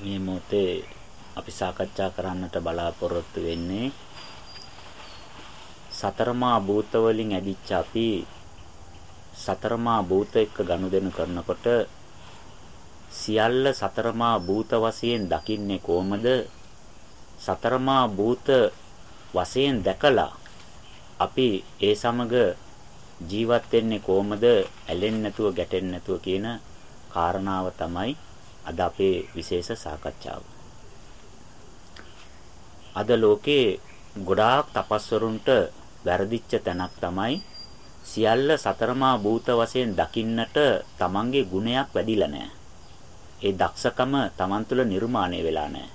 මේ මොහොතේ අපි සාකච්ඡා කරන්නට බලාපොරොත්තු වෙන්නේ සතරමා භූත වලින් ඇදිච්ච අපි සතරමා භූත එක්ක ගනුදෙනු කරනකොට සියල්ල සතරමා භූත වශයෙන් දකින්නේ කොහමද? සතරමා භූත වශයෙන් දැකලා අපි ඒ සමග ජීවත් වෙන්නේ කොහමද? ඇලෙන්නේ නැතුව ගැටෙන්නේ නැතුව කියන කාරණාව තමයි අද අපේ විශේෂ සාකච්ඡාව. අද ලෝකේ ගොඩාක් තපස්වරුන්ට වැරදිච්ච තැනක් තමයි සියල්ල සතරමා භූත වශයෙන් දකින්නට තමන්ගේ ගුණයක් වැඩිලා නැහැ. ඒ දක්ෂකම තමන් තුළ නිර්මාණය වෙලා නැහැ.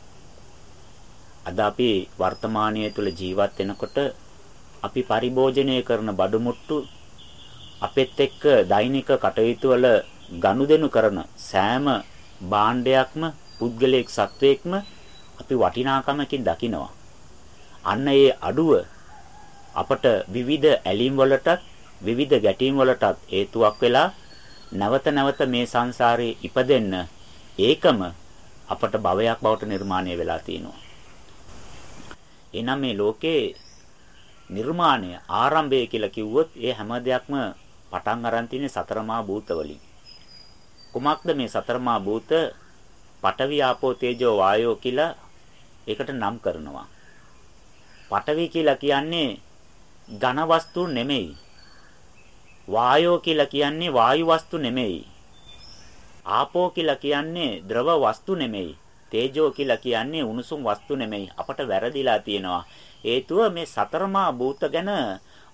අද අපි වර්තමානයේ තුල ජීවත් වෙනකොට අපි පරිභෝජනය කරන බඩුමුට්ටු අපෙත් එක්ක දෛනික කටයුතු වල ගනුදෙනු කරන සෑම භාණ්ඩයක්ම පුද්ගලයෙක් සත්වයක්ම අපි වටිනාකමකින් දකිනවා. අන්න ඒ අඩුව අපට විවිධ ඇලීම් වලටත් විවිධ ගැටීම් වලටත් හේතුවක් වෙලා නැවත නැවත මේ සංසාරේ ඉපදෙන්න ඒකම අපට භවයක් බවට නිර්මාණය වෙලා තියෙනවා. එනම් මේ ලෝකේ නිර්මාණය ආරම්භය කියලා කිව්වොත් ඒ හැම දෙයක්ම පටන් අරන් තියෙන්නේ සතරමා භූත වලින්. කුමක්ද මේ සතරමා භූත? පඨවි ආපෝ තේජෝ වායෝ කියලා ඒකට නම් කරනවා. පඨවි කියලා කියන්නේ ඝන වස්තු නෙමෙයි. වායෝ කියලා කියන්නේ වායු වස්තු නෙමෙයි. ආපෝ කියලා කියන්නේ ද්‍රව වස්තු නෙමෙයි. තේජෝ කියලා කියන්නේ උණුසුම් වස්තු නෙමෙයි. අපට වැරදිලා තියෙනවා. හේතුව මේ සතරමා භූත ගැන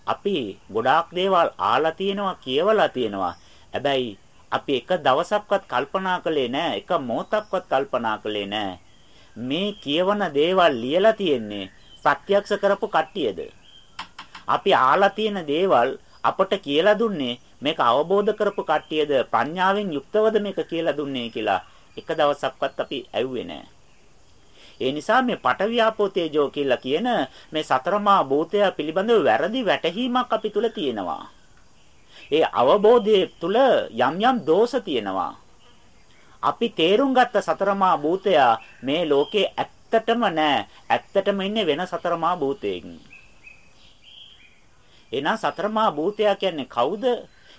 අපි ගොඩාක් දේවල් ආලා තියෙනවා කියවලා තියෙනවා. හැබැයි අපි එක දවසක්වත් කල්පනා කළේ නැහැ. එක මොහොතක්වත් කල්පනා කළේ නැහැ. මේ කියවන දේවල් ලියලා තියෙන්නේ ප්‍රත්‍යක්ෂ කරපු කට්ටියද? අපි ආලා තියෙන දේවල් අපට කියලා දුන්නේ මේක අවබෝධ කරපු කට්ටියද ප්‍රඥාවෙන් යුක්තවද මේක කියලා දුන්නේ කියලා එක දවසක්වත් අපි ඇව්වේ නැහැ. ඒ නිසා මේ පටවියාපෝ තේජෝ කියලා කියන මේ සතරමා භූතය පිළිබඳව වැරදි වැටහීමක් අපි තුල තියෙනවා. ඒ අවබෝධයේ තුල යම් යම් දෝෂ තියෙනවා. අපි තේරුම් ගත්ත සතරමා භූතය මේ ලෝකේ ඇත්තටම නෑ. ඇත්තටම ඉන්නේ වෙන සතරමා භූතයකින්. එහෙනම් සතරමා භූතය කියන්නේ කවුද?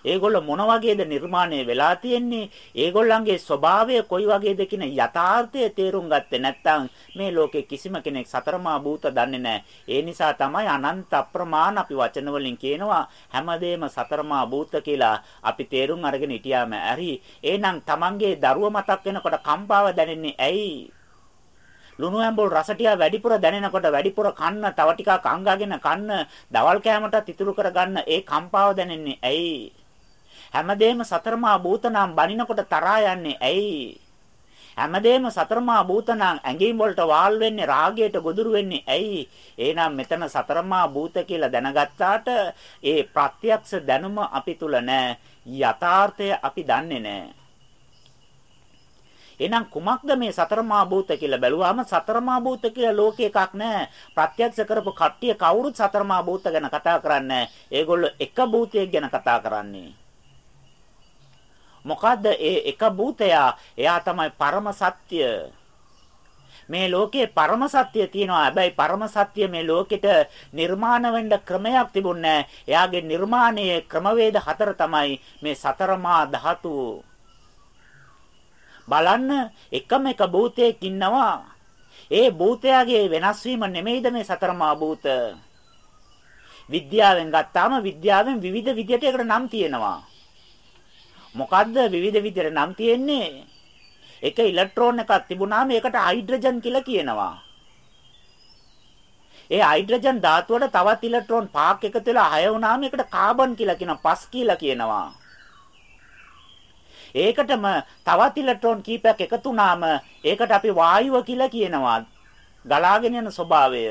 ඒගොල්ල මොන වගේද නිර්මාණය වෙලා තියෙන්නේ? ඒගොල්ලන්ගේ ස්වභාවය කොයි වගේද කියන යථාර්ථය තේරුම් ගත්තේ නැත්නම් මේ ලෝකේ කිසිම කෙනෙක් සතරමා භූත දන්නේ නැහැ. ඒ නිසා තමයි අනන්ත අප්‍රමාණ අපි වචන වලින් කියනවා හැමදේම සතරමා භූත කියලා අපි තේරුම් අරගෙන හිටියාම ඇරි. එහෙනම් Tamange දරුව මතක් වෙනකොට කම්පාව දැනෙන්නේ ඇයි? ලුණු ඇඹුල් රස ටික වැඩිපුර දැනෙනකොට වැඩිපුර කන්න තව ටිකක් අංගාගෙන කන්න දවල් කෑමටත් ඉතුරු කරගන්න ඒ කම්පාව දැනෙන්නේ ඇයි හැමදේම සතරමා භූතනම් බනිනකොට තරහා යන්නේ ඇයි? හැමදේම සතරමා භූතනම් ඇඟීම් වලට වාල් වෙන්නේ රාගයට ගොදුරු වෙන්නේ ඇයි? එහෙනම් මෙතන සතරමා භූත කියලා දැනගත්තාට ඒ ප්‍රත්‍යක්ෂ දැනුම අපි තුල නැහැ. යථාර්ථය අපි දන්නේ නැහැ. එහෙනම් කුමක්ද මේ සතරමා භූත කියලා බැලුවාම සතරමා භූත කියලා ලෝකේ එකක් නැහැ. ප්‍රත්‍යක්ෂ කරපු කට්ටිය කවුරුත් සතරමා භූත ගැන කතා කරන්නේ නැහැ. ඒගොල්ලෝ එක භූතයක් ගැන කතා කරන්නේ. මොකද්ද ඒ එක භූතයා? එයා තමයි පරම සත්‍ය. මේ ලෝකේ පරම සත්‍ය තියෙනවා. හැබැයි පරම සත්‍ය මේ ලෝකෙට නිර්මාණ වෙන්න ක්‍රමයක් තිබුණේ එයාගේ නිර්මාණයේ ක්‍රමවේද හතර තමයි මේ සතරමා ධාතු. බලන්න එකම එක භූතයක් ඉන්නවා. ඒ භූතයාගේ වෙනස් වීම නෙමෙයිද මේ සතරමා භූත. විද්‍යාවෙන් ගත්තාම විද්‍යාවෙන් විවිධ විදිහට ඒකට නම් තියෙනවා. මොකද්ද විවිධ විදිහට නම් තියෙන්නේ? එක ඉලෙක්ට්‍රෝන එකක් තිබුණාම ඒකට හයිඩ්‍රජන් කියලා කියනවා. ඒ හයිඩ්‍රජන් ධාතුවට තවත් ඉලෙක්ට්‍රෝන පහක් එකතු වෙලා හය වුණාම ඒකට කාබන් කියලා කියනවා. පස් කියලා කියනවා. ඒකටම තවත් ඉලෙක්ට්‍රෝන කීපයක් එකතු වුණාම ඒකට අපි වායුව කියලා කියනවා. ගලාගෙන යන ස්වභාවය.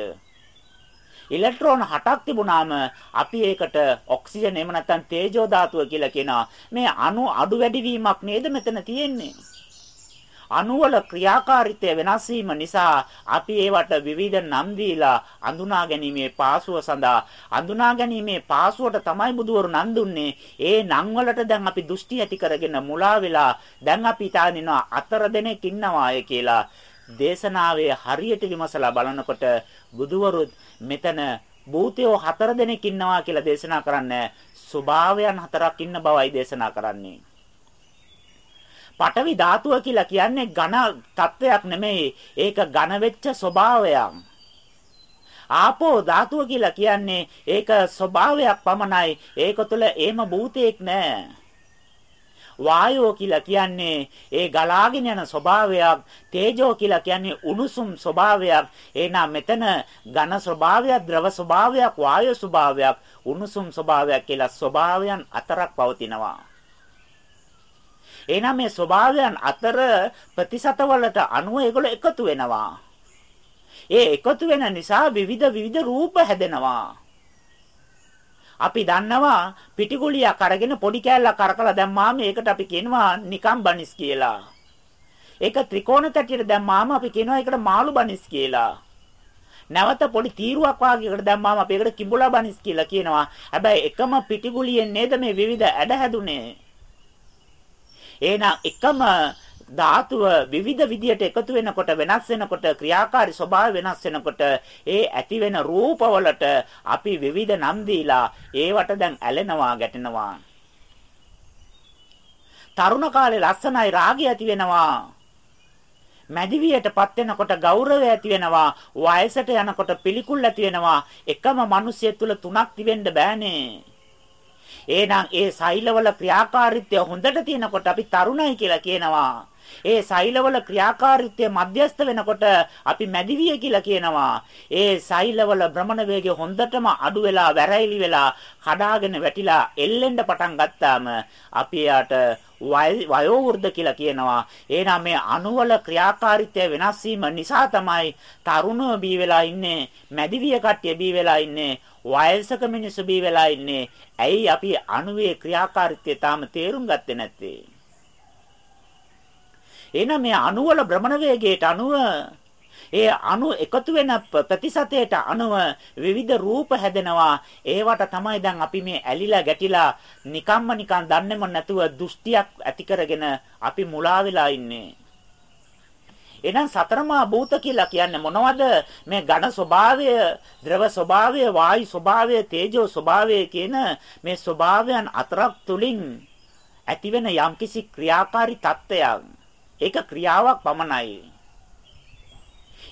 ඉලෙක්ට්‍රෝන 8ක් තිබුණාම අපි ඒකට ඔක්සිජන් එහෙම නැත්නම් තේජෝ ධාතුව කියලා කියනවා. මේ අණු අඩු වැඩි වීමක් නේද මෙතන තියෙන්නේ. අණුවල ක්‍රියාකාරීත්වය වෙනස් වීම නිසා අපි ඒවට විවිධ නම් දීලා අඳුනා ගැනීමේ පාසුව සඳහා අඳුනා ගැනීමේ පාසුවට තමයි බුදුවරු නම් දුන්නේ. ඒ නම් වලට දැන් අපි දෘෂ්ටි ඇති කරගෙන මුලා වෙලා දැන් අපි හිතාගෙන අතර දෙනෙක් ඉන්නවා කියලා. දේශනාවේ හරියට විමසලා බලනකොට බුදුවරු මෙතන භූතයෝ හතර දෙනෙක් ඉන්නවා කියලා දේශනා කරන්නේ ස්වභාවයන් හතරක් ඉන්න බවයි දේශනා කරන්නේ. පඨවි ධාතුව කියලා කියන්නේ ඝන තත්වයක් නෙමෙයි. ඒක ඝන වෙච්ච ස්වභාවයක්. ආපෝ ධාතුව කියලා කියන්නේ ඒක ස්වභාවයක් පමණයි. ඒක තුළ එහෙම භූතයක් නැහැ. වායෝ කියලා කියන්නේ ඒ ගලාගෙන යන ස්වභාවයක් තේජෝ කියලා කියන්නේ උණුසුම් ස්වභාවයක් එහෙනම් මෙතන ඝන ස්වභාවයක් ද්‍රව ස්වභාවයක් වායෝ ස්වභාවයක් උණුසුම් ස්වභාවයක් කියලා ස්වභාවයන් අතරක් පවතිනවා එහෙනම් මේ ස්වභාවයන් අතර ප්‍රතිශතවලට අනුව ඒගොල්ලෝ එකතු වෙනවා. ඒ එකතු වෙන නිසා විවිධ විවිධ රූප හැදෙනවා. අපි දන්නවා පිටිගුලියක් අරගෙන පොඩි කෑල්ලක් කරකලා දැම්මාම ඒකට අපි කියනවා නිකම් බනිස් කියලා. ඒක ත්‍රිකෝණ තැටියට දැම්මාම අපි කියනවා ඒකට මාළු බනිස් කියලා. නැවත පොඩි තීරුවක් වාගේකට දැම්මාම අපි ඒකට කිඹුලා බනිස් කියලා කියනවා. හැබැයි එකම පිටිගුලියෙන් නේද මේ විවිධ ඇඩ හැදුනේ. එහෙනම් එකම ධාතුව විවිධ විදියට එකතු වෙනකොට වෙනස් වෙනකොට ක්‍රියාකාරී ස්වභාවය වෙනස් වෙනකොට ඒ ඇති වෙන රූපවලට අපි විවිධ නම් දීලා ඒවට දැන් ඇලෙනවා ගැටෙනවා. තරුණ කාලේ ලස්සනයි රාගය ඇති වෙනවා. මැදිවියටපත් වෙනකොට ගෞරවය ඇති වෙනවා. වයසට යනකොට පිළිකුල් ඇති වෙනවා. එකම මිනිසිය තුල තුනක් තිබෙන්න බෑනේ. එහෙනම් ඒ සෛලවල ක්‍රියාකාරීත්වය හොඳට තියෙනකොට අපි තරුණයි කියලා කියනවා. ඒ සෛලවල ක්‍රියාකාරීත්වය මධ්‍යස්ත වෙනකොට අපි මැදිවිය කියලා කියනවා. ඒ සෛලවල භ්‍රමණ වේගය හොඳටම අඩු වෙලා වැරැයිලි වෙලා කඩාගෙන වැටිලා එල්ලෙන්න පටන් ගත්තාම අපි යාට වයෝ වෘද්ධ කියලා කියනවා. එහෙනම් මේ අණුවල ක්‍රියාකාරීත්වය වෙනස් වීම නිසා තමයි තරුණව බී වෙලා ඉන්නේ, මැදිවිය කට්ටිය බී වෙලා ඉන්නේ, වයසක මිනිස්සු බී වෙලා ඉන්නේ. ඇයි අපි අණුවේ ක්‍රියාකාරීත්වය තාම තේරුම් ගත්තේ නැත්තේ? එහෙනම් මේ අණුවල භ්‍රමණ වේගයට අණුව ඒ අණු එකතු වෙන ප්‍රතිශතයට අණුව විවිධ රූප හැදෙනවා. ඒවට තමයි දැන් අපි මේ ඇලිලා ගැටිලා නිකම්ම නිකන් දන්නේම නැතුව දෘෂ්ටියක් ඇති කරගෙන අපි මුලා වෙලා ඉන්නේ. එහෙනම් සතරමා භූත කියලා කියන්නේ මොනවද? මේ ඝන ස්වභාවය, ද්‍රව ස්වභාවය, වායු ස්වභාවය, තේජෝ ස්වභාවය කියන මේ ස්වභාවයන් අතරක් තුලින් ඇතිවෙන යම්කිසි ක්‍රියාකාරී තත්ත්වයක්. ඒක ක්‍රියාවක් පමණයි.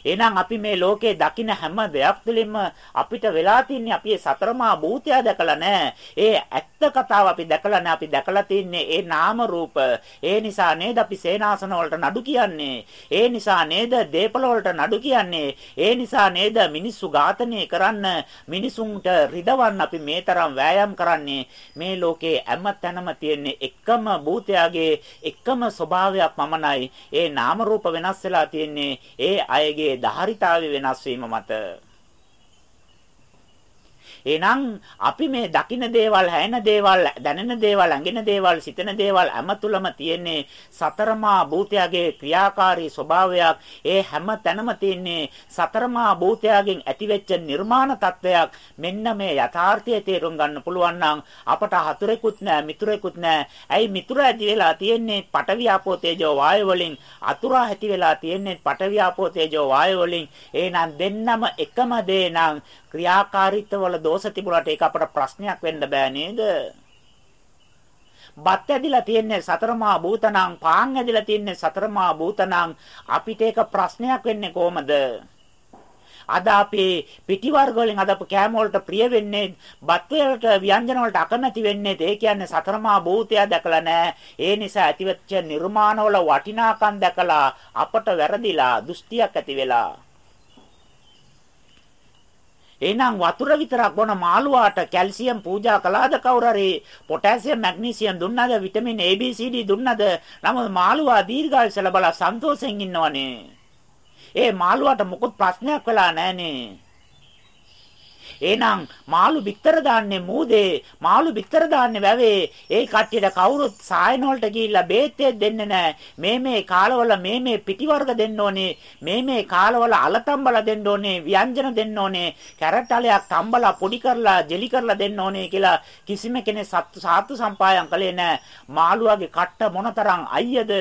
එහෙනම් අපි මේ ලෝකේ දකින හැම දෙයක් තුළින්ම අපිට වෙලා තින්නේ අපි සතරමා භූතය දැකලා නැහැ. ඒ ඇත්ත කතාව අපි දැකලා නැහැ. අපි දැකලා තින්නේ ඒ නාම රූප. ඒ නිසා නේද අපි සේනාසන වලට නඩු කියන්නේ. ඒ නිසා නේද දීපල වලට නඩු කියන්නේ. ඒ නිසා නේද මිනිස්සු ඝාතනය කරන්න මිනිසුන්ට රිදවන්න අපි මේ තරම් වෑයම් කරන්නේ. මේ ලෝකේ හැම තැනම තියෙන්නේ එකම භූතයාගේ එකම ස්වභාවයක් පමණයි. ඒ නාම රූප වෙනස් වෙලා තියෙන්නේ ඒ අයගේ ඒ ධාරිතාවය වෙනස් වීම මත එහෙනම් අපි මේ දකින දේවල්, හැෙන දේවල්, දැනෙන දේවල්, ඇඟෙන දේවල්, සිතෙන දේවල් හැම තුලම තියෙන්නේ සතරමා භූතයාගේ ක්‍රියාකාරී ස්වභාවයක්. ඒ හැම තැනම තියෙන්නේ සතරමා භූතයාගෙන් ඇතිවෙච්ච නිර්මාණ තත්වයක්. මෙන්න මේ යථාර්ථය තේරුම් ගන්න පුළුවන් නම් අපට හතුරෙකුත් නැහැ, මිතුරෙකුත් නැහැ. ඇයි මිතුර ඇති වෙලා තියෙන්නේ පඨවි ආපෝ තේජෝ වායු වලින්, අතුරා ඇති වෙලා තියෙන්නේ පඨවි ආපෝ තේජෝ වායු වලින්. එහෙනම් දෙන්නම එකම දේ නම් ක්‍රියාකාරීත්වවල දෝෂ තිබුණාට ඒක අපට ප්‍රශ්නයක් වෙන්න බෑ නේද? බත් ඇදිලා තියන්නේ සතරමා භූතණං පාන් ඇදිලා තියන්නේ සතරමා භූතණං අපිට ඒක ප්‍රශ්නයක් වෙන්නේ කොහමද? අද අපේ පිටි වර්ග වලින් අද අප කෑම වලට ප්‍රිය වෙන්නේ බත් වලට ව්‍යංජන වලට අකමැති වෙන්නේ ඒ කියන්නේ සතරමා භූතය දැකලා නැහැ ඒ නිසා ඇතිවෙච්ච නිර්මාණ වල වටිනාකම් දැකලා අපට වැරදිලා දෘෂ්ටියක් ඇති වෙලා එහෙනම් වතුර විතරක් බොන මාළුවාට කැල්සියම් පූජා කළාද කවුරු හරි? Potassium magnesium දුන්නාද? Vitamin A B C D දුන්නාද? නමුත් මාළුවා දීර්ඝායුෂ ලැබලා සන්තෝෂෙන් ඉන්නවනේ. ඒ මාළුවාට මොකුත් ප්‍රශ්නයක් වෙලා නැහනේ. එහෙනම් මාළු බිත්තර දාන්නේ මූදේ, මාළු බිත්තර දාන්නේ වැවේ. ඒ කට්ටියට කවුරුත් සායන වලට ගිහිල්ලා බේත් දෙන්නේ නැහැ. මේ මේ කාලවල මේ මේ පිටි වර්ග දෙන්න ඕනේ. මේ මේ කාලවල අලතම්බල දෙන්න ඕනේ, ව්‍යංජන දෙන්න ඕනේ. කැරට් අලයක් තම්බලා පොඩි කරලා ජෙලි කරලා දෙන්න ඕනේ කියලා කිසිම කෙනෙක් සාත්තු සම්පායම් කළේ නැහැ. මාළුවාගේ කට්ට මොනතරම් අයියද?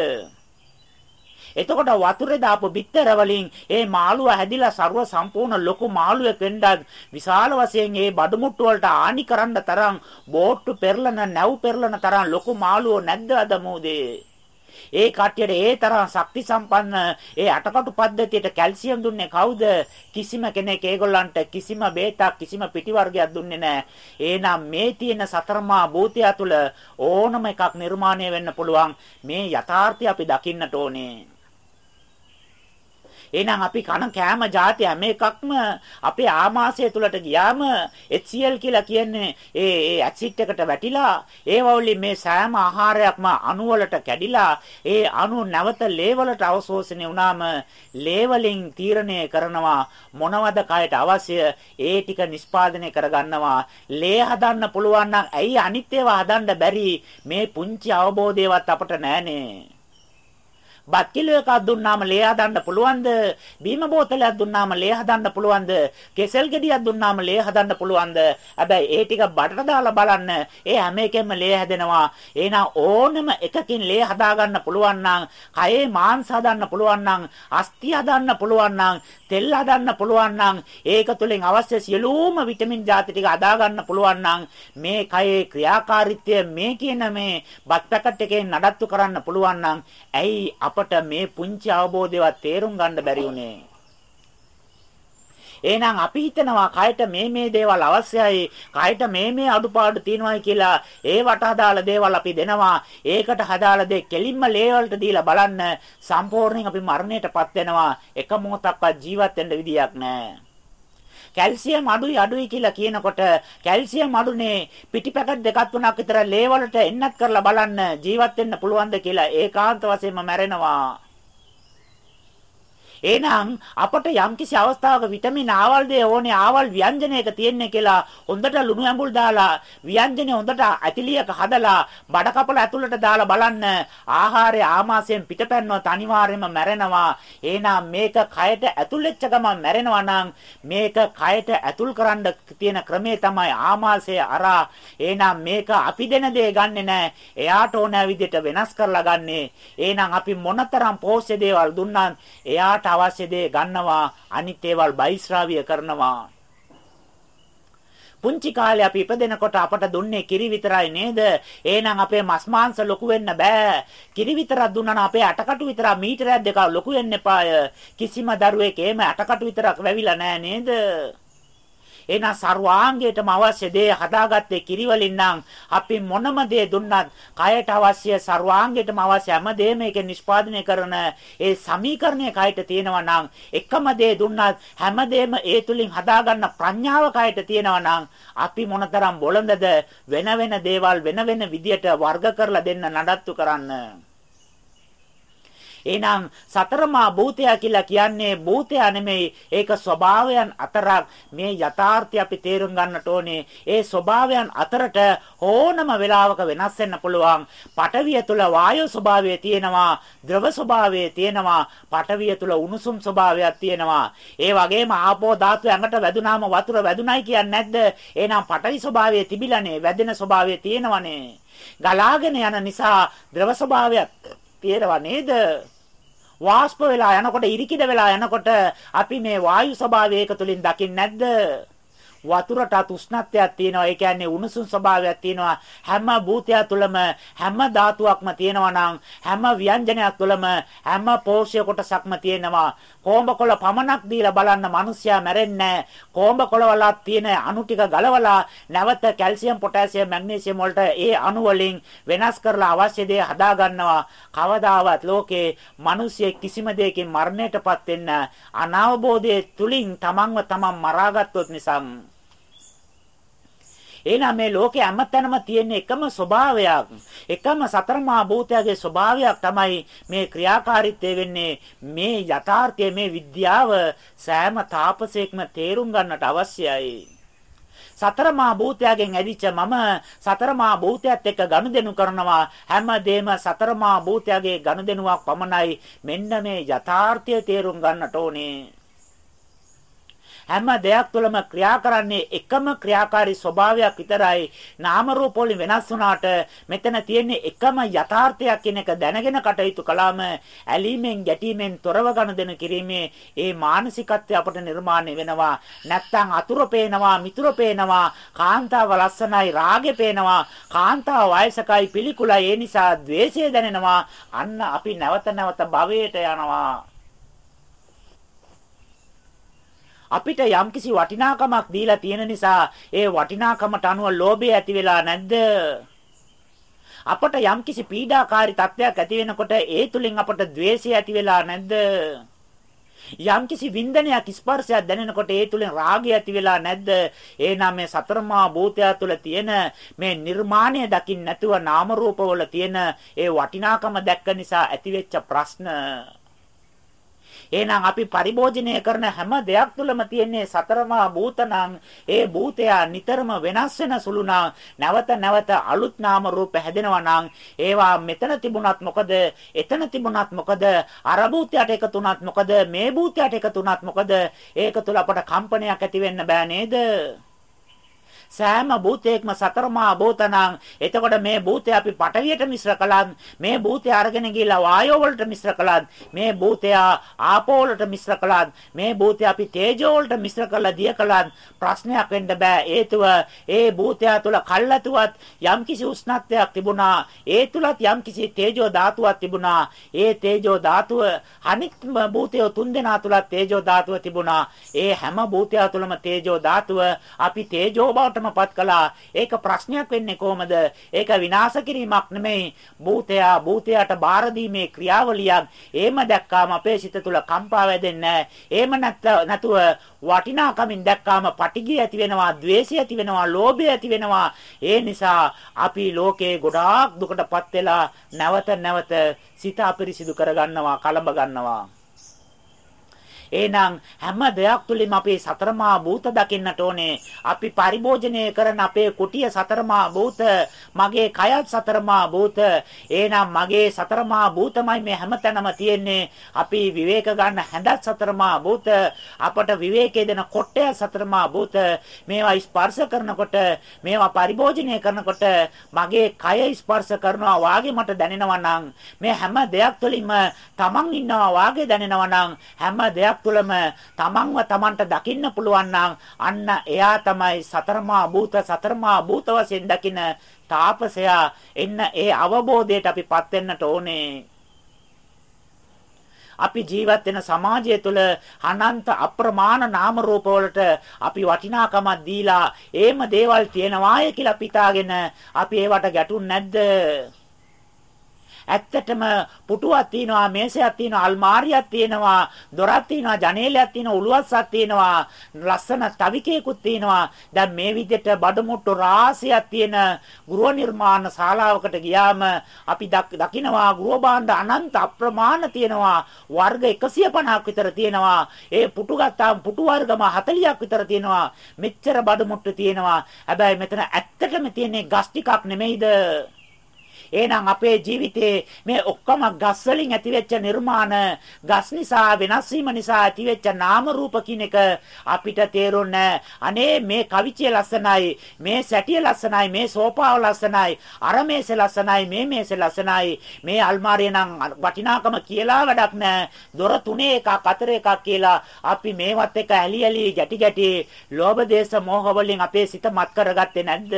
එතකොට වතුරේ දාපු බිත්තර වලින් ඒ මාළුව හැදිලා ਸਰව සම්පූර්ණ ලොකු මාළුවෙක් වෙන්නත් විශාල වශයෙන් ඒ බඩු මුට්ටු වලට ආනි කරන්න තරම් බෝට්ටු පෙරලන නැව් පෙරලන තරම් ලොකු මාළුවෝ නැද්ද අද මොදේ ඒ කට්ටියට ඒ තරම් ශක්ති සම්පන්න ඒ අටකටු පද්ධතියට කැල්සියම් දුන්නේ කවුද? කිසිම කෙනෙක් ඒගොල්ලන්ට කිසිම බේතක් කිසිම පිටි වර්ගයක් දුන්නේ නැහැ. එහෙනම් මේ තියෙන සතරමා භූතය තුළ ඕනම එකක් නිර්මාණය වෙන්න පුළුවන්. මේ යථාර්ථය අපි දකින්නට ඕනේ. එහෙනම් අපි කන කෑම જાති හැම එකක්ම අපේ ආමාශය තුලට ගියාම HCl කියලා කියන්නේ ඒ ඒ ඇසිඩ් එකට වැටිලා ඒ වවුලි මේ සෑම ආහාරයක්ම අණු වලට කැඩිලා ඒ අණු නැවත ලේ වලට අවශෝෂණය වුණාම ලේ වලින් තීරණය කරනවා මොනවද කයට අවශ්‍ය ඒ ටික නිෂ්පාදනය කරගන්නවා. ලේ හදන්න පුළුවන් නම් ඇයි අනිත් ඒවා හදන්න බැරි? මේ පුංචි අවබෝධයවත් අපට නැහනේ බත් කිලෝ එකක් දුන්නාම ලේ හදන්න පුළුවන්ද? බීම බෝතලයක් දුන්නාම ලේ හදන්න පුළුවන්ද? කෙසෙල් ගෙඩියක් දුන්නාම ලේ හදන්න පුළුවන්ද? හැබැයි ඒ ටික බඩට දාලා බලන්න. ඒ හැම එකෙම ලේ හැදෙනවා. එහෙනම් ඕනම එකකින් ලේ හදාගන්න පුළුවන් නම්, කයේ මාංශ හදන්න පුළුවන් නම්, අස්ථි හදන්න පුළුවන් නම්, තෙල් හදන්න පුළුවන් නම්, ඒක තුළින් අවශ්‍ය සියලුම විටමින් ಜಾති ටික හදාගන්න පුළුවන් නම්, මේ කයේ ක්‍රියාකාරීත්වය මේ කියන මේ බත් පැකට් එකෙන් නඩත්තු කරන්න පුළුවන් නම්, ඇයි අපට මේ පුංචි අවබෝධයවත් තේරුම් ගන්න බැරි වුණේ. එහෙනම් අපි හිතනවා කයට මේ මේ දේවල් අවශ්‍යයි කයට මේ මේ අඩුපාඩු තියෙනවායි කියලා ඒවට හදාළ දේවල් අපි දෙනවා. ඒකට හදාළ දේ කෙලින්ම ලේ වලට දීලා බලන්න. සම්පූර්ණයෙන් අපි මරණයටපත් වෙනවා. එක මොහොතක්වත් ජීවත් වෙන්න විදියක් නැහැ. කැල්සියම් අඩුයි අඩුයි කියලා කියනකොට කැල්සියම් අඩුනේ පිටි පැකට් දෙකක් තුනක් විතර ලේ වලට එන්නත් කරලා බලන්න ජීවත් වෙන්න පුළුවන්ද කියලා ඒකාන්ත වශයෙන්ම මැරෙනවා. එහෙනම් අපට යම්කිසි අවස්ථාවක විටමින් ආවල් දේ ඕනේ ආවල් ව්‍යංජනයක තියෙන්නේ කියලා හොඳට ලුණු ඇඹුල් දාලා ව්‍යංජනේ හොඳට ඇතිලියක හදලා බඩ කපල ඇතුළට දාලා බලන්න. ආහාරය ආමාශයෙන් පිටපැන්නොත් අනිවාර්යයෙන්ම මැරෙනවා. එහෙනම් මේක කයට ඇතුල් වෙච්ච ගමන් මැරෙනවා නම් මේක කයට ඇතුල් කරන්න තියෙන ක්‍රමේ තමයි ආමාශය අරා. එහෙනම් මේක අපි දෙන දේ ගන්නෙ නෑ. එයාට ඕන විදිහට වෙනස් කරලා ගන්නෙ. එහෙනම් අපි මොනතරම් පෝෂ්‍ය දේවල් දුන්නත් එයාට අවශ්‍ය දේ ගන්නවා අනිත් ඒවල් බයිස්රාවිය කරනවා පුංචි කාලේ අපි ඉපදෙනකොට අපට දුන්නේ කිරි විතරයි නේද? එහෙනම් අපේ මස් මාංශ ලොකු වෙන්න බෑ. කිරි විතරක් දුන්නා නම් අපේ අටකටු විතරක් මීටරයක් දෙකක් ලොකු වෙන්න එපාය. කිසිම දරුවෙක් එහෙම අටකටු විතරක් වැවිලා නෑ නේද? එහෙනම් ਸਰවාංගයටම අවශ්‍ය දේ හදාගත්තේ කිරිවලින් නම් අපි මොනම දේ දුන්නත් කයට අවශ්‍ය ਸਰවාංගයටම අවශ්‍ය හැම දෙම ඒක නිෂ්පාදනය කරන ඒ සමීකරණය කයට තියෙනවා නම් එකම දේ දුන්නත් හැම දෙම ඒ තුලින් හදාගන්න ප්‍රඥාව කයට තියෙනවා නම් අපි මොනතරම් බොළඳද වෙන වෙන දේවල් වෙන වෙන විදියට වර්ග කරලා දෙන්න නඩත්තු කරන්න. එහෙනම් සතරමා භූතය කියලා කියන්නේ භූතය නෙමෙයි. ඒක ස්වභාවයන් අතරක්. මේ යථාර්ථය අපි තේරුම් ගන්නට ඕනේ. ඒ ස්වභාවයන් අතරට ඕනම වෙලාවක වෙනස් වෙන්න පුළුවන්. පටවිය තුල වායු ස්වභාවය තියෙනවා. ද්‍රව ස්වභාවය තියෙනවා. පටවිය තුල උණුසුම් ස්වභාවයක් තියෙනවා. ඒ වගේම ආපෝ ධාතු ඇඟට වැදුනාම වතුර වැදුනයි කියන්නේ නැද්ද? එහෙනම් පටවි ස්වභාවය තිබිලානේ වැදෙන ස්වභාවය තියෙනවනේ. ගලාගෙන යන නිසා ද්‍රව ස්වභාවයක් තියෙනවා නේද? වාෂ්ප වෙලා යනකොට ඉරිකිඩ වෙලා යනකොට අපි මේ වායු ස්වභාවය ඒක තුලින් දකින්නේ නැද්ද? වතුරට උෂ්ණත්වයක් තියෙනවා. ඒ කියන්නේ උණුසුම් ස්වභාවයක් තියෙනවා. හැම භූතය තුළම හැම ධාතුවක්ම තියෙනවා නම් හැම ව්‍යංජනයක් තුළම හැම පෝෂ්‍ය කොටසක්ම තියෙනවා. කොඹකොළ පමණක් දීලා බලන්න මිනිස්සයා මැරෙන්නේ කොඹකොළ වල තියෙන අණු ටික ගලවලා නැවත කැල්සියම් පොටෑසියම් මැග්නීසියම් වලට ඒ අණු වලින් වෙනස් කරලා අවශ්‍ය දේ හදා ගන්නවා. කවදාවත් ලෝකේ මිනිසියෙක් කිසිම දෙයකින් මරණයටපත් වෙන්න අනවබෝධයේ තුලින් තමන්ව තමන් මරාගත්තොත් නිසා එහෙනම් මේ ලෝකේ හැමතැනම තියෙන එකම ස්වභාවයක් එකම සතරමා භූතයගේ ස්වභාවයක් තමයි මේ ක්‍රියාකාරීත්වය වෙන්නේ. මේ යථාර්ථය මේ විද්‍යාව සෑම තාපසයක්ම තේරුම් ගන්නට අවශ්‍යයි. සතරමා භූතයාගෙන් ඇදිච්ච මම සතරමා භූතයත් එක්ක ගනුදෙනු කරනවා. හැමදේම සතරමා භූතයාගේ ගනුදෙනුවක් පමණයි මෙන්න මේ යථාර්ථය තේරුම් ගන්නට ඕනේ. හැම දෙයක් තුළම ක්‍රියා කරන්නේ එකම ක්‍රියාකාරී ස්වභාවයක් විතරයි. නාම රූප වලින් වෙනස් වුණාට මෙතන තියෙන්නේ එකම යථාර්ථයක් කියන එක දැනගෙන කටයුතු කළාම ඇලීමෙන් ගැටීමෙන් තොරව ගනුදෙනු කිරීමේ ඒ මානසිකත්වය අපට නිර්මාණය වෙනවා. නැත්තම් අතුරු පේනවා, මිතුරු පේනවා, කාන්තාව ලස්සනයි, රාගෙ පේනවා, කාන්තාව වයසකයි, පිළිකුලයි. ඒ නිසා द्वේෂය දැනෙනවා. අන්න අපි නැවත නැවත භවයට යනවා. අපිට යම්කිසි වටිනාකමක් දීලා තියෙන නිසා ඒ වටිනාකමට අනුව ලෝභය ඇති වෙලා නැද්ද? අපට යම්කිසි පීඩාකාරී තත්ත්වයක් ඇති වෙනකොට ඒ තුලින් අපට द्वේෂය ඇති වෙලා නැද්ද? යම්කිසි වින්දනයක් ස්පර්ශයක් දැනෙනකොට ඒ තුලින් රාගය ඇති වෙලා නැද්ද? එහෙනම් මේ සතරමා භූතය තුළ තියෙන මේ නිර්මාණය දකින්න නැතුව නාම රූපවල තියෙන ඒ වටිනාකම දැක්ක නිසා ඇතිවෙච්ච ප්‍රශ්න එහෙනම් අපි පරිභෝජනය කරන හැම දෙයක් තුළම තියෙන්නේ සතරමා භූතනම් ඒ භූතයා නිතරම වෙනස් වෙන සුළු නැවත නැවත අලුත් නාම රූප හැදෙනවා නම්. ඒවා මෙතන තිබුණත් මොකද? එතන තිබුණත් මොකද? අර භූතයට එකතු වුණත් මොකද? මේ භූතයට එකතු වුණත් මොකද? ඒක තුළ අපට කම්පනයක් ඇති වෙන්න බෑ නේද? සෑම භූතයක්ම සතරමා භූතණං. එතකොට මේ භූතය අපි පටවියට මිශ්‍ර කළත්, මේ භූතය අරගෙන ගිහිලා වායෝ වලට මිශ්‍ර කළත්, මේ භූතය ආපෝ වලට මිශ්‍ර කළත්, මේ භූතය අපි තේජෝ වලට මිශ්‍ර කළා දිය කළත් ප්‍රශ්නයක් වෙන්න බෑ. හේතුව ඒ භූතය තුළ කල්ැතුවත් යම්කිසි උෂ්ණත්වයක් තිබුණා. ඒ තුලත් යම්කිසි තේජෝ ධාතුවක් තිබුණා. ඒ තේජෝ ධාතුව අනිත් භූතය තුන්දෙනා තුලත් තේජෝ ධාතුව තිබුණා. ඒ හැම භූතය තුළම තේජෝ ධාතුව අපි තේජෝ බවට බවටමපත් කළා. ඒක ප්‍රශ්නයක් වෙන්නේ කොහොමද? ඒක විනාශ කිරීමක් නෙමෙයි. භූතයා භූතයාට බාර දීමේ ක්‍රියාවලියක්. එහෙම දැක්කාම අපේ සිත තුළ කම්පා වැදෙන්නේ එහෙම නැතුව වටිනාකමින් දැක්කාම පටිගිය ඇති වෙනවා, द्वේෂය ඇති වෙනවා, ලෝභය ඇති වෙනවා. ඒ නිසා අපි ලෝකේ ගොඩාක් දුකටපත් වෙලා නැවත නැවත සිත අපිරිසිදු කරගන්නවා, කලබ ගන්නවා. එහෙනම් හැම දෙයක් තුලින්ම අපේ සතරමා භූත දකින්නට ඕනේ. අපි පරිභෝජනය කරන අපේ කුටිය සතරමා භූත, මගේ කයත් සතරමා භූත. එහෙනම් මගේ සතරමා භූතමයි මේ හැමතැනම තියෙන්නේ. අපි විවේක ගන්න හැඳත් සතරමා භූත, අපට විවේකයේ දෙන කොට්ටය සතරමා භූත. මේවා ස්පර්ශ කරනකොට, මේවා පරිභෝජනය කරනකොට මගේ කය ස්පර්ශ කරනවා වාගේ මට දැනෙනවා නම් මේ හැම දෙයක් තුළින්ම තමන් ඉන්නවා වාගේ දැනෙනවා නම් හැම දෙයක් තුළම තමන්ව තමන්ට දකින්න පුළුවන් නම් අන්න එයා තමයි සතරමා භූත සතරමා භූත වශයෙන් දකින තාපසයා. එන්න ඒ අවබෝධයට අපිපත් වෙන්නට ඕනේ. අපි ජීවත් වෙන සමාජය තුළ අනන්ත අප්‍රමාණ නාම රූප වලට අපි වටිනාකමක් දීලා ඒම දේවල් තියනවාය කියලා පිටාගෙන අපි ඒවට ගැටුන් නැද්ද? ඇත්තටම පුටුවක් තියෙනවා, මේසයක් තියෙනවා, අල්මාරියක් තියෙනවා, දොරක් තියෙනවා, ජනේලයක් තියෙනවා, උළුවස්සක් තියෙනවා, ලස්සන තවිකේකුත් තියෙනවා. දැන් මේ විදිහට බඩමුට්ටු රාශියක් තියෙන ගෘහ නිර්මාණ ශාලාවකට ගියාම අපි දකිනවා ගෘහ භාණ්ඩ අනන්ත අප්‍රමාණ තියෙනවා. වර්ග 150ක් විතර තියෙනවා. ඒ පුටු ගත්තාම පුටු වර්ගම 40ක් විතර තියෙනවා. මෙච්චර බඩමුට්ටු තියෙනවා. හැබැයි මෙතන ඇත්තටම තියෙන්නේ ගස් ටිකක් නෙමෙයිද? එහෙනම් අපේ ජීවිතේ මේ ඔක්කොම ගස් වලින් ඇතිවෙච්ච නිර්මාණ ගස් නිසා වෙනස් වීම නිසා ඇතිවෙච්ච නාම රූප කියන එක අපිට තේරුන්නේ අනේ මේ කවිචිය ලස්සනයි මේ සැටිය ලස්සනයි මේ සෝපාව ලස්සනයි අර මේසෙ ලස්සනයි මේ මේසෙ ලස්සනයි. මේ අල්මාරිය නම් වටිනාකම කියලා වැඩක් නැහැ. දොර තුනේ එකක් අතර එකක් කියලා අපි මේවත් එක ඇලි ඇලි ගැටි ගැටි ලෝභ දේශ මොහ වලින් අපේ සිත මත් කරගත්තේ නැද්ද?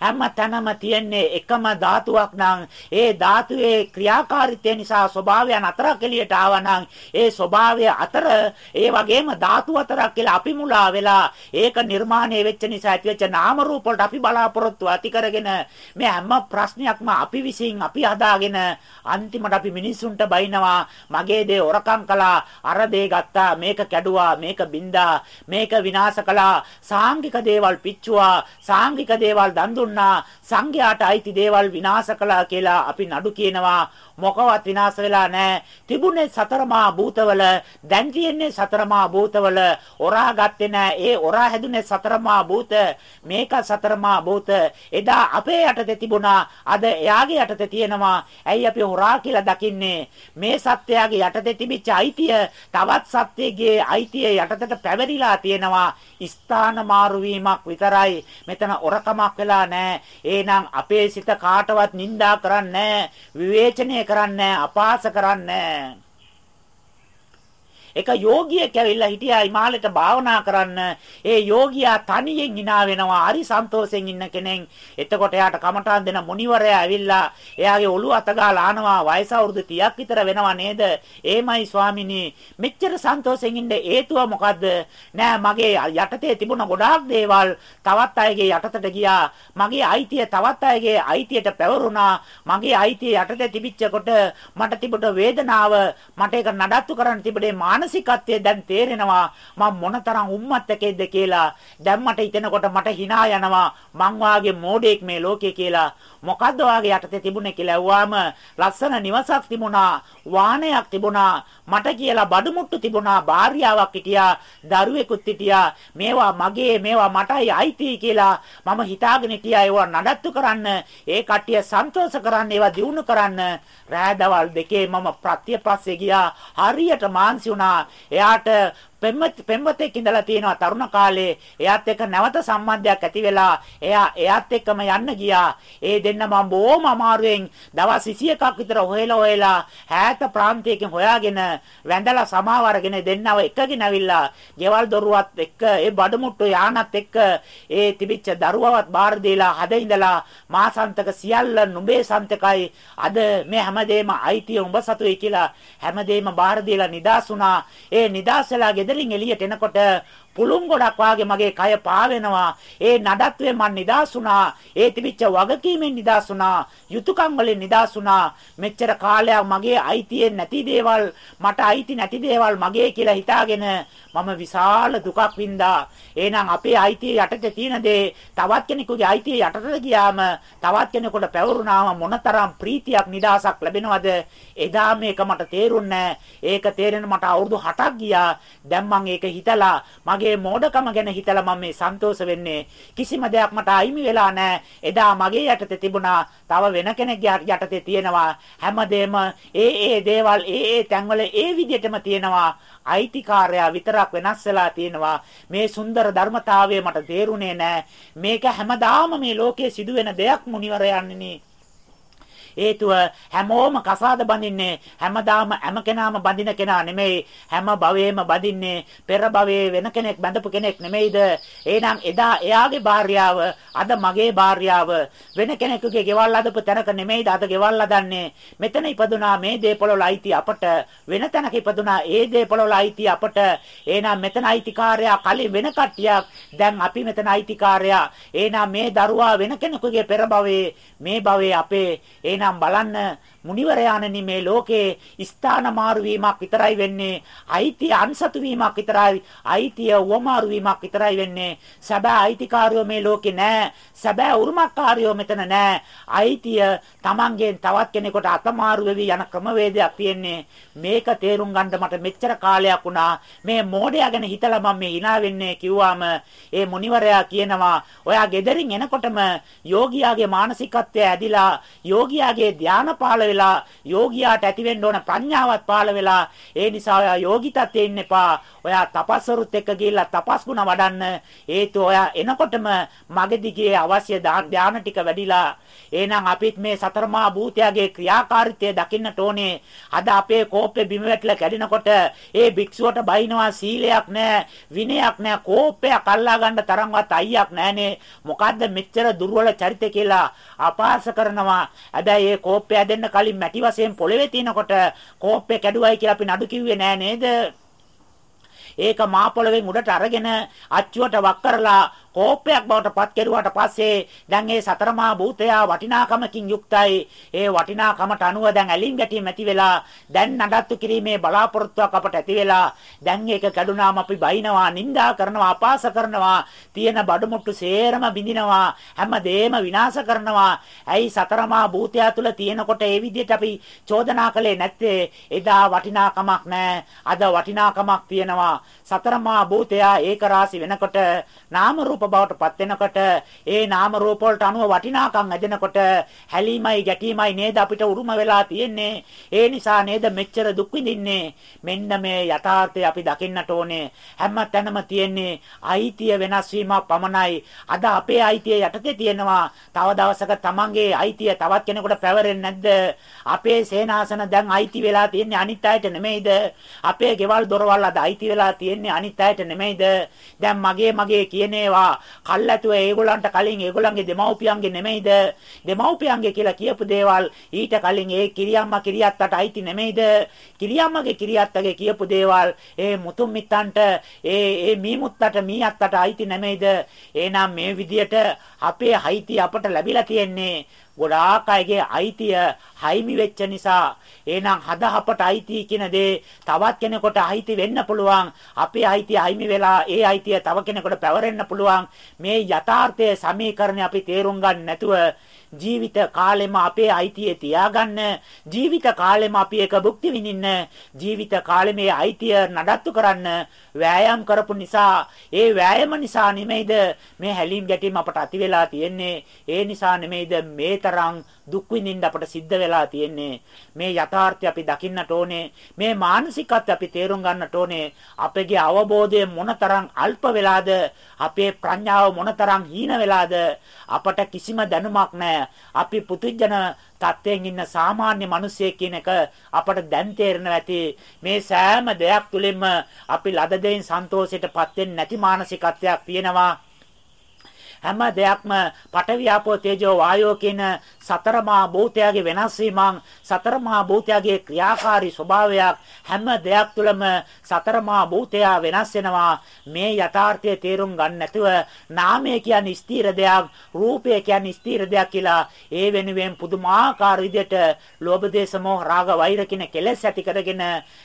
හැම තැනම තියෙන්නේ එකම ධාතුවක් නම්. ඒ ධාතුවේ ක්‍රියාකාරීත්වය නිසා ස්වභාවයන් අතරක් එළියට ආවනම් ඒ ස්වභාවය අතර ඒ වගේම ධාතු අතරක් කියලා අපි මුලා වෙලා ඒක නිර්මාණය වෙච්ච නිසා ඇතිවෙච්ච නාම රූප වලට අපි බලාපොරොත්තු ඇති කරගෙන මේ හැම ප්‍රශ්නයක්ම අපි විසින් අපි හදාගෙන අන්තිමට අපි මිනිස්සුන්ට බයිනවා. මගේ දේ ඔරකම් කළා අර දේ ගත්තා මේක කැඩුවා මේක බින්දා මේක විනාශ කළා. සාංගික දේවල් පිච්චුවා සාංගික දේවල් දන් දුන්නා සංඝයාට අයිති දේවල් විනාශ කළා කියලා අපි නඩු කියනවා. මොකවත් විනාශ වෙලා නැහැ. තිබුණේ සතරමා භූතවල දැන් තියෙන්නේ සතරමා භූතවල. ඔරා ගත්තේ නැහැ. ඒ ඔරා හැදුනේ සතරමා භූත. මේක සතරමා භූත. එදා අපේ යටතේ තිබුණා. අද එයාගේ යටතේ තියෙනවා. ඇයි අපි හොරා කියලා දකින්නේ? මේ සත්‍යයගේ යටතේ තිබිච්ච අයිතිය තවත් සත්‍යයේ අයිතිය යටතට පැවරිලා තියෙනවා. ස්ථාන මාරු වීමක් විතරයි. මෙතන ඔරකමක් වෙලා නැහැ එහෙනම් අපේ සිත කාටවත් නිඳා කරන්නේ විවේචනය කරන්නේ අපාස කරන්නේ. එක යෝගියෙක් ඇවිල්ලා හිටියා හිමාලයට භාවනා කරන්න. ඒ යෝගියා තනියෙන් hina වෙනවා. හරි සන්තෝෂෙන් ඉන්න කෙනෙක්. එතකොට එයාට කමඨාන් දෙන මුනිවරයා ඇවිල්ලා එයාගේ ඔළුව අතගාලා ආනවා. වයස අවුරුදු 30ක් විතර වෙනවා නේද? එහෙමයි ස්වාමිනී. මෙච්චර සන්තෝෂෙන් ඉන්න හේතුව මොකද්ද? නෑ මගේ යටතේ තිබුණ ගොඩාක් දේවල් තවත් අයගේ යටතට ගියා. මගේ අයිතිය තවත් අයගේ අයිතියට පැවරුණා. මගේ අයිතිය යටතේ තිබිච්චකොට මට තිබුණ වේදනාව මට ඒක නඩත්තු කරන්න තිබුණේ මාන මානසිකත්වය දැන් තේරෙනවා. මම මොනතරම් උම්මත්තකෙක්ද කියලා. දැන් මට හිතෙනකොට මට hina යනවා. මං වාගේ මෝඩෙක් මේ ලෝකේ කියලා. මොකද්ද වාගේ යටතේ තිබුණේ කියලා ඇහුවාම ලස්සන නිවසක් තිබුණා වාහනයක් තිබුණා මට කියලා බඩුමුට්ටු තිබුණා භාර්යාවක් හිටියා දරුවෙකුත් හිටියා. මේවා මගේ මේවා මටයි අයිති කියලා මම හිතාගෙන හිටියා. ඒවා නඩත්තු කරන්න ඒ කට්ටිය සන්තෝෂ කරන්න ඒවා දිනු කරන්න. රෑදවල් දෙකේ මම ප්‍රත්‍යපස්සේ ගියා. හරියට මාන්සි වුණා. එයාට පෙම්වතෙක් ඉඳලා තියෙනවා තරුණ කාලේ. එයාත් එක්ක නැවත සම්බන්ධයක් ඇති වෙලා එයා එයාත් එක්කම යන්න ගියා. ඒ දෙන්න මම බොහොම අමාරුවෙන් දවස් 21ක් විතර හොයලා හොයලා ඈත ප්‍රාන්තයකින් හොයාගෙන වැඳලා සමාව අරගෙන දෙන්නව එකගෙන ඇවිල්ලා ගෙවල් දොරුවත් එක්ක ඒ බඩමුට්ටු යානත් එක්ක ඒ තිබිච්ච දරුවවත් බාර දීලා හද ඉඳලා මාසන්තක සියල්ල නුඹේ සන්තකයි. අද මේ හැමදේම අයිතිය උඹ සතුයි කියලා හැමදේම බාර දීලා නිදාසුණා ඒ නිදාසලා ගෙදර ගෙදරින් එළියට එනකොට පුළුන් ගොඩක් වාගේ මගේ කය පාවෙනවා. ඒ නඩත්තුවේ මන් නිදාසුණා. ඒ තිබිච්ච වගකීමෙන් නිදාසුණා. යුතුයකම් වලින් නිදාසුණා. මෙච්චර කාලයක් මගේ අයිතියෙන් නැති දේවල් මට අයිති නැති දේවල් මගේ කියලා හිතාගෙන මම විශාල දුකක් වින්දා. එහෙනම් අපේ අයිතිය යටතේ තියෙන දේ තවත් කෙනෙකුගේ අයිතිය යටතට ගියාම තවත් කෙනෙකුට පැවරුනාම මොනතරම් ප්‍රීතියක් නිදාසක් ලැබෙනවද? එදා මේක මට තේරුන්නේ ඒක තේරෙන මට අවුරුදු 8ක් ගියා. දැන් මම ඒක හිතලා මගේ මගේ මෝඩකම ගැන හිතලා මම මේ සන්තෝෂ වෙන්නේ. කිසිම දෙයක් මට අයිමි වෙලා නැහැ. එදා මගේ යටතේ තිබුණා. තව වෙන කෙනෙක්ගේ යටතේ තියෙනවා. හැමදේම ඒ ඒ දේවල් ඒ ඒ තැන්වල ඒ විදිහටම තියෙනවා. අයිතිකාරයා විතරක් වෙනස් වෙලා තියෙනවා. මේ සුන්දර ධර්මතාවය මට තේරුනේ නැහැ. මේක හැමදාම මේ ලෝකයේ සිදුවෙන දෙයක් මුනිවරයන්නේ. හේතුව හැමෝම කසාද බඳින්නේ හැමදාම හැම කෙනාම බඳින කෙනා නෙමෙයි හැම භවයේම බඳින්නේ පෙර භවයේ වෙන කෙනෙක් බඳපු කෙනෙක් නෙමෙයිද? එහෙනම් එදා එයාගේ භාර්යාව අද මගේ භාර්යාව වෙන කෙනෙකුගේ ගෙවල් අදපු තැනක නෙමෙයිද අද ගෙවල් අදන්නේ? මෙතන ඉපදුනා මේ දේපොළ අයිති අපට වෙන තැනක ඉපදුනා ඒ දේපොළ අයිති අපට. එහෙනම් මෙතන අයිතිකාරයා කලින් වෙන කට්ටියක් දැන් අපි මෙතන අයිතිකාරයා. එහෙනම් මේ දරුවා වෙන කෙනෙකුගේ පෙර භවයේ මේ භවයේ අපේ. එහෙනම් එහෙනම් බලන්න මුනිවරයාණනි මේ ලෝකේ ස්ථාන මාරු වීමක් විතරයි වෙන්නේ. අයිතිය අන්සතු වීමක් විතරයි. අයිතිය වමාරු වීමක් විතරයි වෙන්නේ. සැබෑ අයිතිකාරයෝ මේ ලෝකේ නැහැ සැබෑ උරුමකාරයෝ මෙතන නැහැ අයිතිය Tamangen තවත් කෙනෙකුට අතමාරු වෙවි යන ක්‍රමවේදයක් තියෙන්නේ. මේක තේරුම් ගන්න මට මෙච්චර කාලයක් වුණා. මේ මෝඩයා ගැන හිතලා මම මේ hina වෙන්නේ කිව්වාම ඒ මුනිවරයා කියනවා ඔයා ගෙදරින් එනකොටම යෝගියාගේ මානසිකත්වය ඇදිලා යෝගියාගේ ධානා පාල වෙලා යෝගියාට ඇති වෙන්න ඕන ප්‍රඥාවත් පාළ වෙලා ඒ නිසා ඔයා යෝගිතත්වයේ ඉන්න එපා. ඔයා තපස්වරුත් එක්ක ගිහිල්ලා තපස් ගුණ වඩන්න. හේතුව ඔයා එනකොටම මගේ දිගේ අවශ්‍ය ධානය ටික වැඩිලා එහෙනම් අපිත් මේ සතරමා භූතයාගේ ක්‍රියාකාරීත්වය දකින්නට ඕනේ. අද අපේ කෝප්පේ බිම වැටලා කැඩෙනකොට ඒ භික්ෂුවට බයිනවා සීලයක් නැහැ, විනයක් නැහැ, කෝප්පයක් අල්ලා ගන්න තරම්වත් අයියක් නැහනේ. මොකද්ද මෙච්චර දුර්වල චරිතය කියලා අපාස කරනවා. හැබැයි ඒ කෝප්පය දෙන්න කලින් මැටි වශයෙන් පොළවේ තිනකොට කෝප්පේ කැඩුවයි කියලා අපි නඩු කිව්වේ නෑ නේද? ඒක මා පොළවෙන් උඩට අරගෙන අච්චුවට වක් කරලා කෝපයක් බවට පත් කෙරුවාට පස්සේ දැන් ඒ සතරමා භූතයා වටිනාකමකින් යුක්තයි. ඒ වටිනාකමට අනුව දැන් ඇලින් ගැටීම් ඇති වෙලා දැන් නඩත්තු කිරීමේ බලාපොරොත්තුවක් අපට ඇති වෙලා දැන් ඒක කැඩුනාම අපි බයිනවා, නිඳා කරනවා, අපාස කරනවා, තියෙන බඩමුට්ටු සේරම බිඳිනවා, හැමදේම විනාශ කරනවා. ඇයි සතරමා භූතයා තුල තියෙනකොට ඒ විදිහට අපි චෝදනා කළේ නැත්තේ? එදා වටිනාකමක් නැහැ. අද වටිනාකමක් තියෙනවා. සතරමා භූතයා ඒක රාසි වෙනකොට නාම රූප බවට පත් වෙනකොට ඒ නාම රූප වලට අනුව වටිනාකම් ඇදෙනකොට හැලීමයි ගැටීමයි නේද අපිට උරුම වෙලා තියෙන්නේ. ඒ නිසා නේද මෙච්චර දුක් විඳින්නේ? මෙන්න මේ යථාර්ථය අපි දකින්නට ඕනේ. හැම තැනම තියෙන්නේ අයිතිය වෙනස් වීමක් පමණයි. අද අපේ අයිතිය යටතේ තියෙනවා. තව දවසක තමන්ගේ අයිතිය තවත් කෙනෙකුට පැවරෙන්නේ නැද්ද? අපේ සේනාසන දැන් අයිති වෙලා තියෙන්නේ අනිත් අයට නෙමෙයිද? අපේ ගෙවල් දොරවල් අද අයිති වෙලා තියෙන්නේ අනිත් අයට නෙමෙයිද? දැන් මගේ මගේ කියන ඒවා කල්ැතුව ඒගොල්ලන්ට කලින් ඒගොල්ලන්ගේ දෙමව්පියන්ගේ නෙමෙයිද? දෙමව්පියන්ගේ කියලා කියපු දේවල් ඊට කලින් ඒ කිරියම්මා කිරියත්තට අයිති නෙමෙයිද? කිරියම්මගේ කිරියත්තගේ කියපු දේවල් ඒ මුතුන් මිත්තන්ට ඒ ඒ මීමුත්තට මීයත්තට අයිති නෙමෙයිද? එහෙනම් මේ විදියට අපේ අයිති අපට ලැබිලා තියෙන්නේ ගොඩාක් අයගේ අයිතිය හයිමි වෙච්ච නිසා එහෙනම් හද අපට අයිති කියන දේ තවත් කෙනෙකුට අයිති වෙන්න පුළුවන්. අපේ අයිතිය අයිමි වෙලා ඒ අයිතිය තව කෙනෙකුට පැවරෙන්න පුළුවන්. මේ යථාර්ථයේ සමීකරණය අපි තේරුම් ගන්න නැතුව ජීවිත කාලෙම අපේ අයිතිය තියාගන්න ජීවිත කාලෙම අපි ඒක භුක්ති විඳින්න ජීවිත කාලෙම මේ අයිතිය නඩත්තු කරන්න වෑයම් කරපු නිසා ඒ වෑයම නිසා නෙමෙයිද මේ හැලීම් ගැටීම් අපට ඇති වෙලා තියෙන්නේ? ඒ නිසා නෙමෙයිද මේ තරම් දුක් විඳින්න අපට සිද්ධ වෙලා තියෙන්නේ? මේ යථාර්ථය අපි දකින්නට ඕනේ. මේ මානසිකත්වය අපි තේරුම් ගන්නට ඕනේ. අපගේ අවබෝධය මොනතරම් අල්ප වෙලාද? අපේ ප්‍රඥාව මොනතරම් හීන වෙලාද? අපට කිසිම දැනුමක් නැහැ. අපි පුදුජන තත්ත්වයෙන් ඉන්න සාමාන්‍ය මිනිසෙක් කියන එක අපට දැන් තේරෙනවා ඇති. මේ සෑම දෙයක් තුළින්ම අපි ලද දෙයින් සන්තෝෂයටපත් වෙන්නේ නැති මානසිකත්වයක් තියෙනවා. හැම දෙයක්ම පටවියාපෝ තේජෝ වායෝ කියන සතරමා භූතයාගේ වෙනස් වීමන් සතරමා භූතයාගේ ක්‍රියාකාරී ස්වභාවයක් හැම දෙයක් තුළම සතරමා භූතයා වෙනස් වෙනවා. මේ යථාර්ථය තේරුම් ගන්න නැතුව නාමය කියන්නේ ස්ථීර දෙයක් රූපය කියන්නේ ස්ථීර දෙයක් කියලා ඒ වෙනුවෙන් පුදුමාකාර විදිහට ලෝභ දේශ මොහ රාග වෛර කියන කෙලෙස් ඇති කරගෙන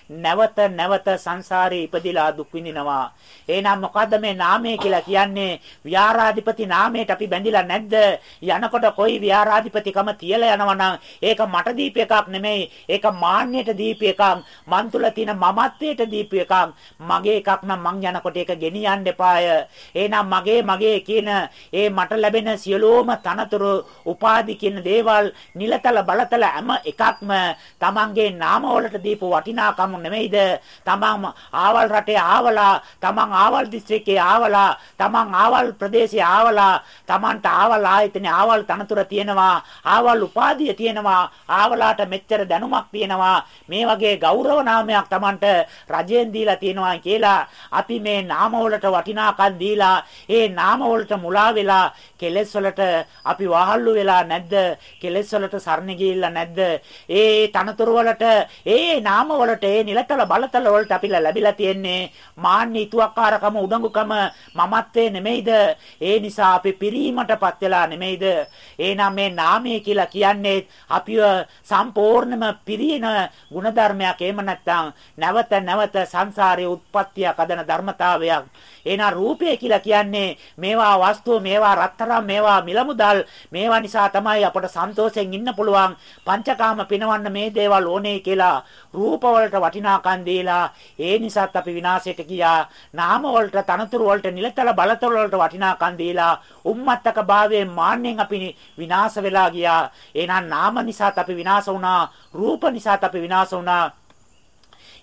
නැවත නැවත සංසාරේ ඉපදිලා දුක් විඳිනවා. එහෙනම් මොකද්ද මේ නාමය කියලා කියන්නේ? විහාරාධිපති නාමයට අපි බැඳිලා නැද්ද යනකොට කොයි විහාරාධිපති නැතිකම තියලා යනවා නම් ඒක මට දීප එකක් නෙමෙයි. ඒක මාන්නයට දීප එකක්. මන් තුල තියෙන මමත්වයට දීප එකක්. මගේ එකක් නම් මං යනකොට ඒක ගෙනියන්න එපාය. එහෙනම් මගේ මගේ කියන ඒ මට ලැබෙන සියලුම තනතුරු උපාදි කියන දේවල් නිලතල බලතල හැම එකක්ම තමන්ගේ නාම වලට දීපු වටිනාකම නෙමෙයිද? තමන් ආවල් රටේ ආවලා, තමන් ආවල් දිස්ත්‍රික්කේ ආවලා, තමන් ආවල් ප්‍රදේශයේ ආවලා, තමන්ට ආවල් ආයතනේ ආවල් තනතුර තියෙනවා. ආවල් උපාධිය තියෙනවා ආවලාට මෙච්චර දැනුමක් තියෙනවා. මේ වගේ ගෞරව නාමයක් Tamanට රජයෙන් දීලා තියෙනවා කියලා අපි මේ නාම වලට වටිනාකම් දීලා ඒ නාම වලට මුලා වෙලා කෙලෙස් වලට අපි වහල්ලු වෙලා නැද්ද? කෙලෙස් වලට සරණ ගිහිල්ලා නැද්ද? ඒ තනතුරු වලට ඒ නාම වලට ඒ නිලතල බලතල වලට අපි ලැබිලා තියෙන්නේ මාන්නී තුවක්කාරකම උඩඟුකම මමත්වේ නෙමෙයිද? ඒ නිසා අපි පිරීමටපත් වෙලා නෙමෙයිද? එහෙනම් මේ නාමය කාමයේ කියලා කියන්නේ අපිව සම්පූර්ණම පිරින ಗುಣධර්මයක් එහෙම නැත්නම් නැවත නැවත සංසාරයේ උත්පත්තිය කදන ධර්මතාවයක්. එහෙනම් රූපය කියලා කියන්නේ මේවා වස්තුව මේවා රත්තරන් මේවා මිලමුදල්. මේවා නිසා තමයි අපට සන්තෝෂයෙන් ඉන්න පුළුවන්. පංචකාම පිනවන්න මේ දේවල් ඕනේ කියලා රූප වලට වටිනාකම් දීලා ඒ නිසාත් අපි විනාශයට ගියා. නාම වලට තනතුරු වලට නිලතල බලතල වලට වටිනාකම් දීලා උම්මත්තක භාවයෙන් මාන්නෙන් අපි විනාශ වෙලා ගියා. එහෙනම් නාම නිසාත් අපි විනාශ වුණා. රූප නිසාත් අපි විනාශ වුණා.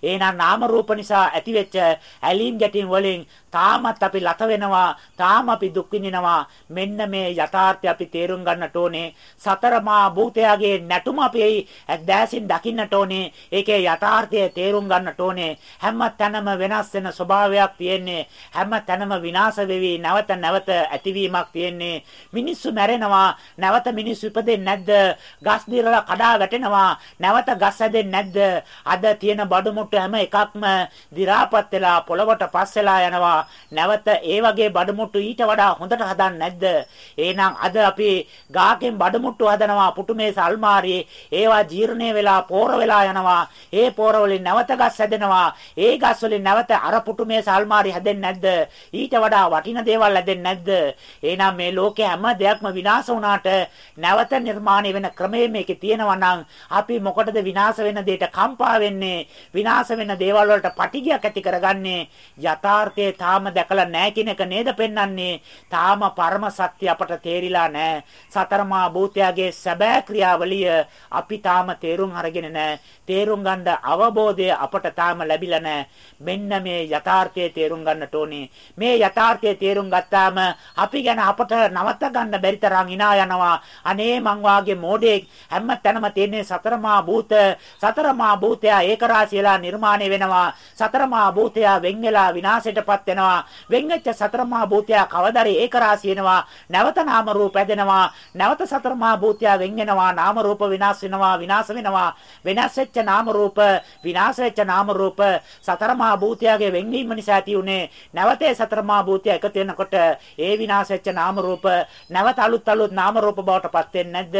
එහෙනම් නාම රූප නිසා ඇතිවෙච්ච ඇලීම් ගැටීම් වලින් තාමත් අපි ලත වෙනවා තාම අපි දුක් විඳිනවා. මෙන්න මේ යථාර්ථය අපි තේරුම් ගන්නට ඕනේ. සතරමා භූතයාගේ නැටුම අපි දැසින් දකින්නට ඕනේ. ඒකේ යථාර්ථය තේරුම් ගන්නට ඕනේ. හැම තැනම වෙනස් වෙන ස්වභාවයක් තියෙන්නේ. හැම තැනම විනාශ වෙවි නැවත නැවත ඇතිවීමක් තියෙන්නේ. මිනිස්සු මැරෙනවා නැවත මිනිස්සු ඉපදෙන්නේ නැද්ද? ගස් දිරලා කඩා වැටෙනවා නැවත ගස් හැදෙන්නේ නැද්ද? අද තියෙන බඩු මුට්ටු හැම එකක්ම දි รา පත් වෙලා පොළවට පස් වෙලා යනවා. නැවත ඒ වගේ බඩමුට්ටු ඊට වඩා හොඳට හදන්නේ නැද්ද? එහෙනම් අද අපි ගාකෙන් බඩමුට්ටු හදනවා පුටුමේස අල්මාරියේ ඒවා ජීර්ණය වෙලා පෝර වෙලා යනවා. ඒ පෝර වලින් නැවත ගස් හැදෙනවා. ඒ ගස් වලින් නැවත අර පුටුමේස අල්මාරිය හැදෙන්නේ නැද්ද? ඊට වඩා වටින දේවල් හැදෙන්නේ නැද්ද? එහෙනම් මේ ලෝකේ හැම දෙයක්ම විනාශ වුණාට නැවත නිර්මාණය වෙන ක්‍රමය මේකේ තියෙනවා නම් අපි මොකටද විනාශ වෙන දෙයට කම්පා වෙන්නේ? විනාශ වෙන දේවල් වලට පටිගයක් ඇති කරගන්නේ යථාර්ථයේ තාම දැකලා නැහැ කියන එක නේද පෙන්වන්නේ? තාම පරම සත්‍ය අපට තේරිලා නැහැ. සතරමා භූතයාගේ සැබෑ ක්‍රියාවලිය අපි තාම තේරුම් අරගෙන නැහැ. තේරුම් ගන්න අවබෝධය අපට තාම ලැබිලා නැහැ. මෙන්න මේ යථාර්ථයේ තේරුම් ගන්නට ඕනේ. මේ යථාර්ථයේ තේරුම් ගත්තාම අපි ගැන අපට නවත්ත ගන්න බැරි තරම් hina යනවා. අනේ මං වාගේ මෝඩෙක් හැම තැනම තියෙන සතරමා භූත සතරමා භූතයා ඒකරාශීලා නිර්මාණය වෙනවා. සතරමා භූතයා වෙන් වෙලා විනාශයටපත් වෙනවා. වෙන් වෙච්ච සතරමා භූතයා කවදාරි ඒකරාශී වෙනවා. නැවත නාම රූප හැදෙනවා. නැවත සතරමා භූතයා වෙන් වෙනවා. නාම රූප විනාශ වෙනවා. විනාශ වෙනවා. වෙනස් වෙච්ච නාම රූප විනාශ වෙච්ච නාම රූප සතරමා භූතයාගේ වෙන්වීම නිසා ඇති උනේ නැවතේ සතරමා භූතය එකතු වෙනකොට ඒ විනාශ වෙච්ච නාම රූප නැවත අලුත් අලුත් නාම රූප බවට පත් වෙන්නේ නැද්ද?